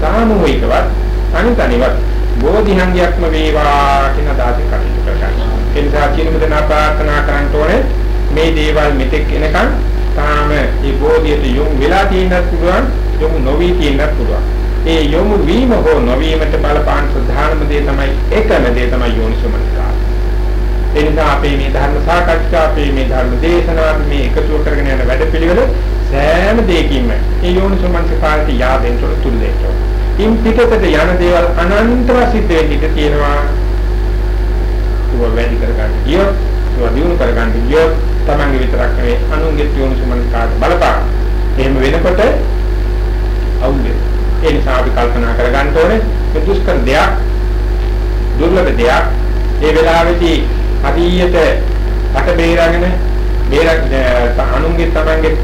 සාමූහිකවත් අනිතනිවත් බෝධිහංගයක්ම වේවා කියන අදහසින් කටයුතු කරගන්නවා. ඒ නිසා කිනුම දෙනා ප්‍රාර්ථනා කරන්න ඕනේ මේ දේවල් මෙතෙක් එනකන් තාම මේ බෝධියට යොමු වෙලා තියෙන්නත් පුළුවන් යොමු නොවි තියෙන්නත් පුළුවන්. ඒ යොමු වීම හෝ නොවීමට බලපාන ප්‍රධානම දේ තමයි එකම දේ තමයි යෝනිසමනසාර. ඒ නිසා අපේ මේ ධර්ම සාකච්ඡා අපේ මේ ධර්ම දේශනා මේ එකතු කරගෙන යන වැඩපිළිවෙල සෑම දෙයකින්ම ඒ යෝනිසමනසාරට yaadෙන් තුරු දෙන්න. ඉන් පිටතට යන දේවල් අනන්තව සිද්ධ වෙන්න ඉඩ තියෙනවා. ඒක වැඩි කරගන්න ගියොත්, ඒක දියුණු කරගන්න ගියොත් තමන්ගේ විතරක් නෙවෙයි අනුන්ගේ යෝනිසමනසාරට බලපාන. එහෙම වෙනකොට අවුල් ඒ නිසා අපි කල්පනා කරගන්න ඕනේ මේ දුෂ්කර දෙයක් දුර්ලභ දෙයක් ඒ වෙලාවේදී හදියට රට බේරගෙන බේර අනුන්ගේ තමන්ගේ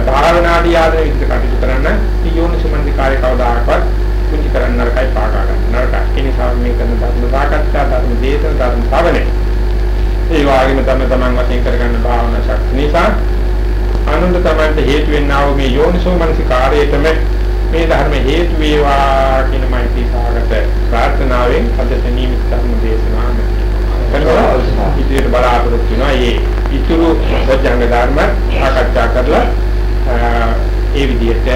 භාවනාදී ආදී විදිහට කටයුතු කරන්න යෝනිසමන්දි කාර්ය කවදාකවත් කුංචි කරන්න නරකයි පාගා ගන්න නරකයි. ඒ නිසා මේ කරන ධර්ම සාකච්ඡා ධර්ම දේශන ධර්ම ශ්‍රවණය. ඒ වගේම තම තමන් වශයෙන් කරගන්න භාවනා ශක්තිය නිසා අනුන්ට තමන්ට හේතු වෙන්නා වූ මේ යෝනිසෝ මනසිකාරයේතම මේ ධර්ම හේතු වේවා කියන මෛත්‍රී සාගත ප්‍රාර්ථනාවෙන් අද තනීමිත ධර්ම දේශනාව කරනවා ඉදිරියට බලාපොරොත්තු වෙනවා. මේ ඉතුරු සත්‍යංග ධර්ම සාකච්ඡා කරලා ඒ විදිහට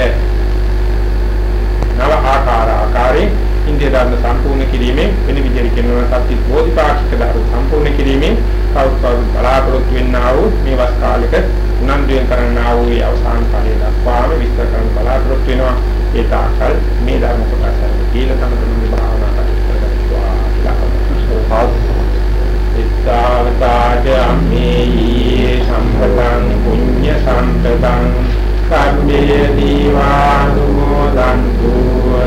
නව ආකාර ආකාරයෙන් ඉන්දිය ධර්ම සම්පූර්ණ කිරීමෙන් වෙන විදිහට කියනවා සත්‍ය බෝධිපාක්ෂික ධර්ම සම්පූර්ණ කිරීමෙන් කවුරුත් කවුරුත් බලාපොරොත්තු වෙන්නා වූ මේ වස් කාලෙක උනන්දුවෙන් කරන්නා වූ අවසාන කාලයේ දක්වාම විස්තර කරන්න බලාපොරොත්තු වෙනවා. ඒ තාකල් මේ ධර්ම කොටස් වල කියලා තම තමන්ගේ භාවනා කරගන්නවා කියලා ඉත්තාවතාච අම්මේයි සම්පතං පුඤ්ඤ සම්පතං සම්මේ දීවානුමෝදන්තු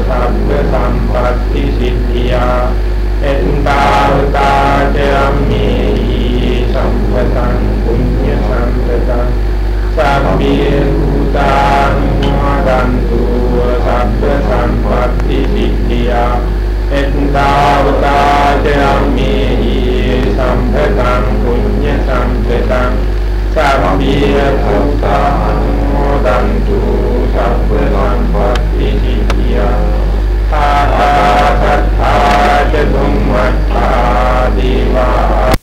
සබ්බ සම්පත්ති සිද්ධියා එත්තාවතාච අම්මේයි සම්පතං පුඤ්ඤ සම්පතං සම්මේ භූතානුමෝදන්තු සබ්බ සම්පත්ති සිද්ධියා එත්තාවතාච අම්මේයි ตังเทตังปุญญตังเทตังสามีทัสสะนุโมดันตุสัพเพลังปัตติทิยาตาตาทัตถาจะตุมัตตาดีวา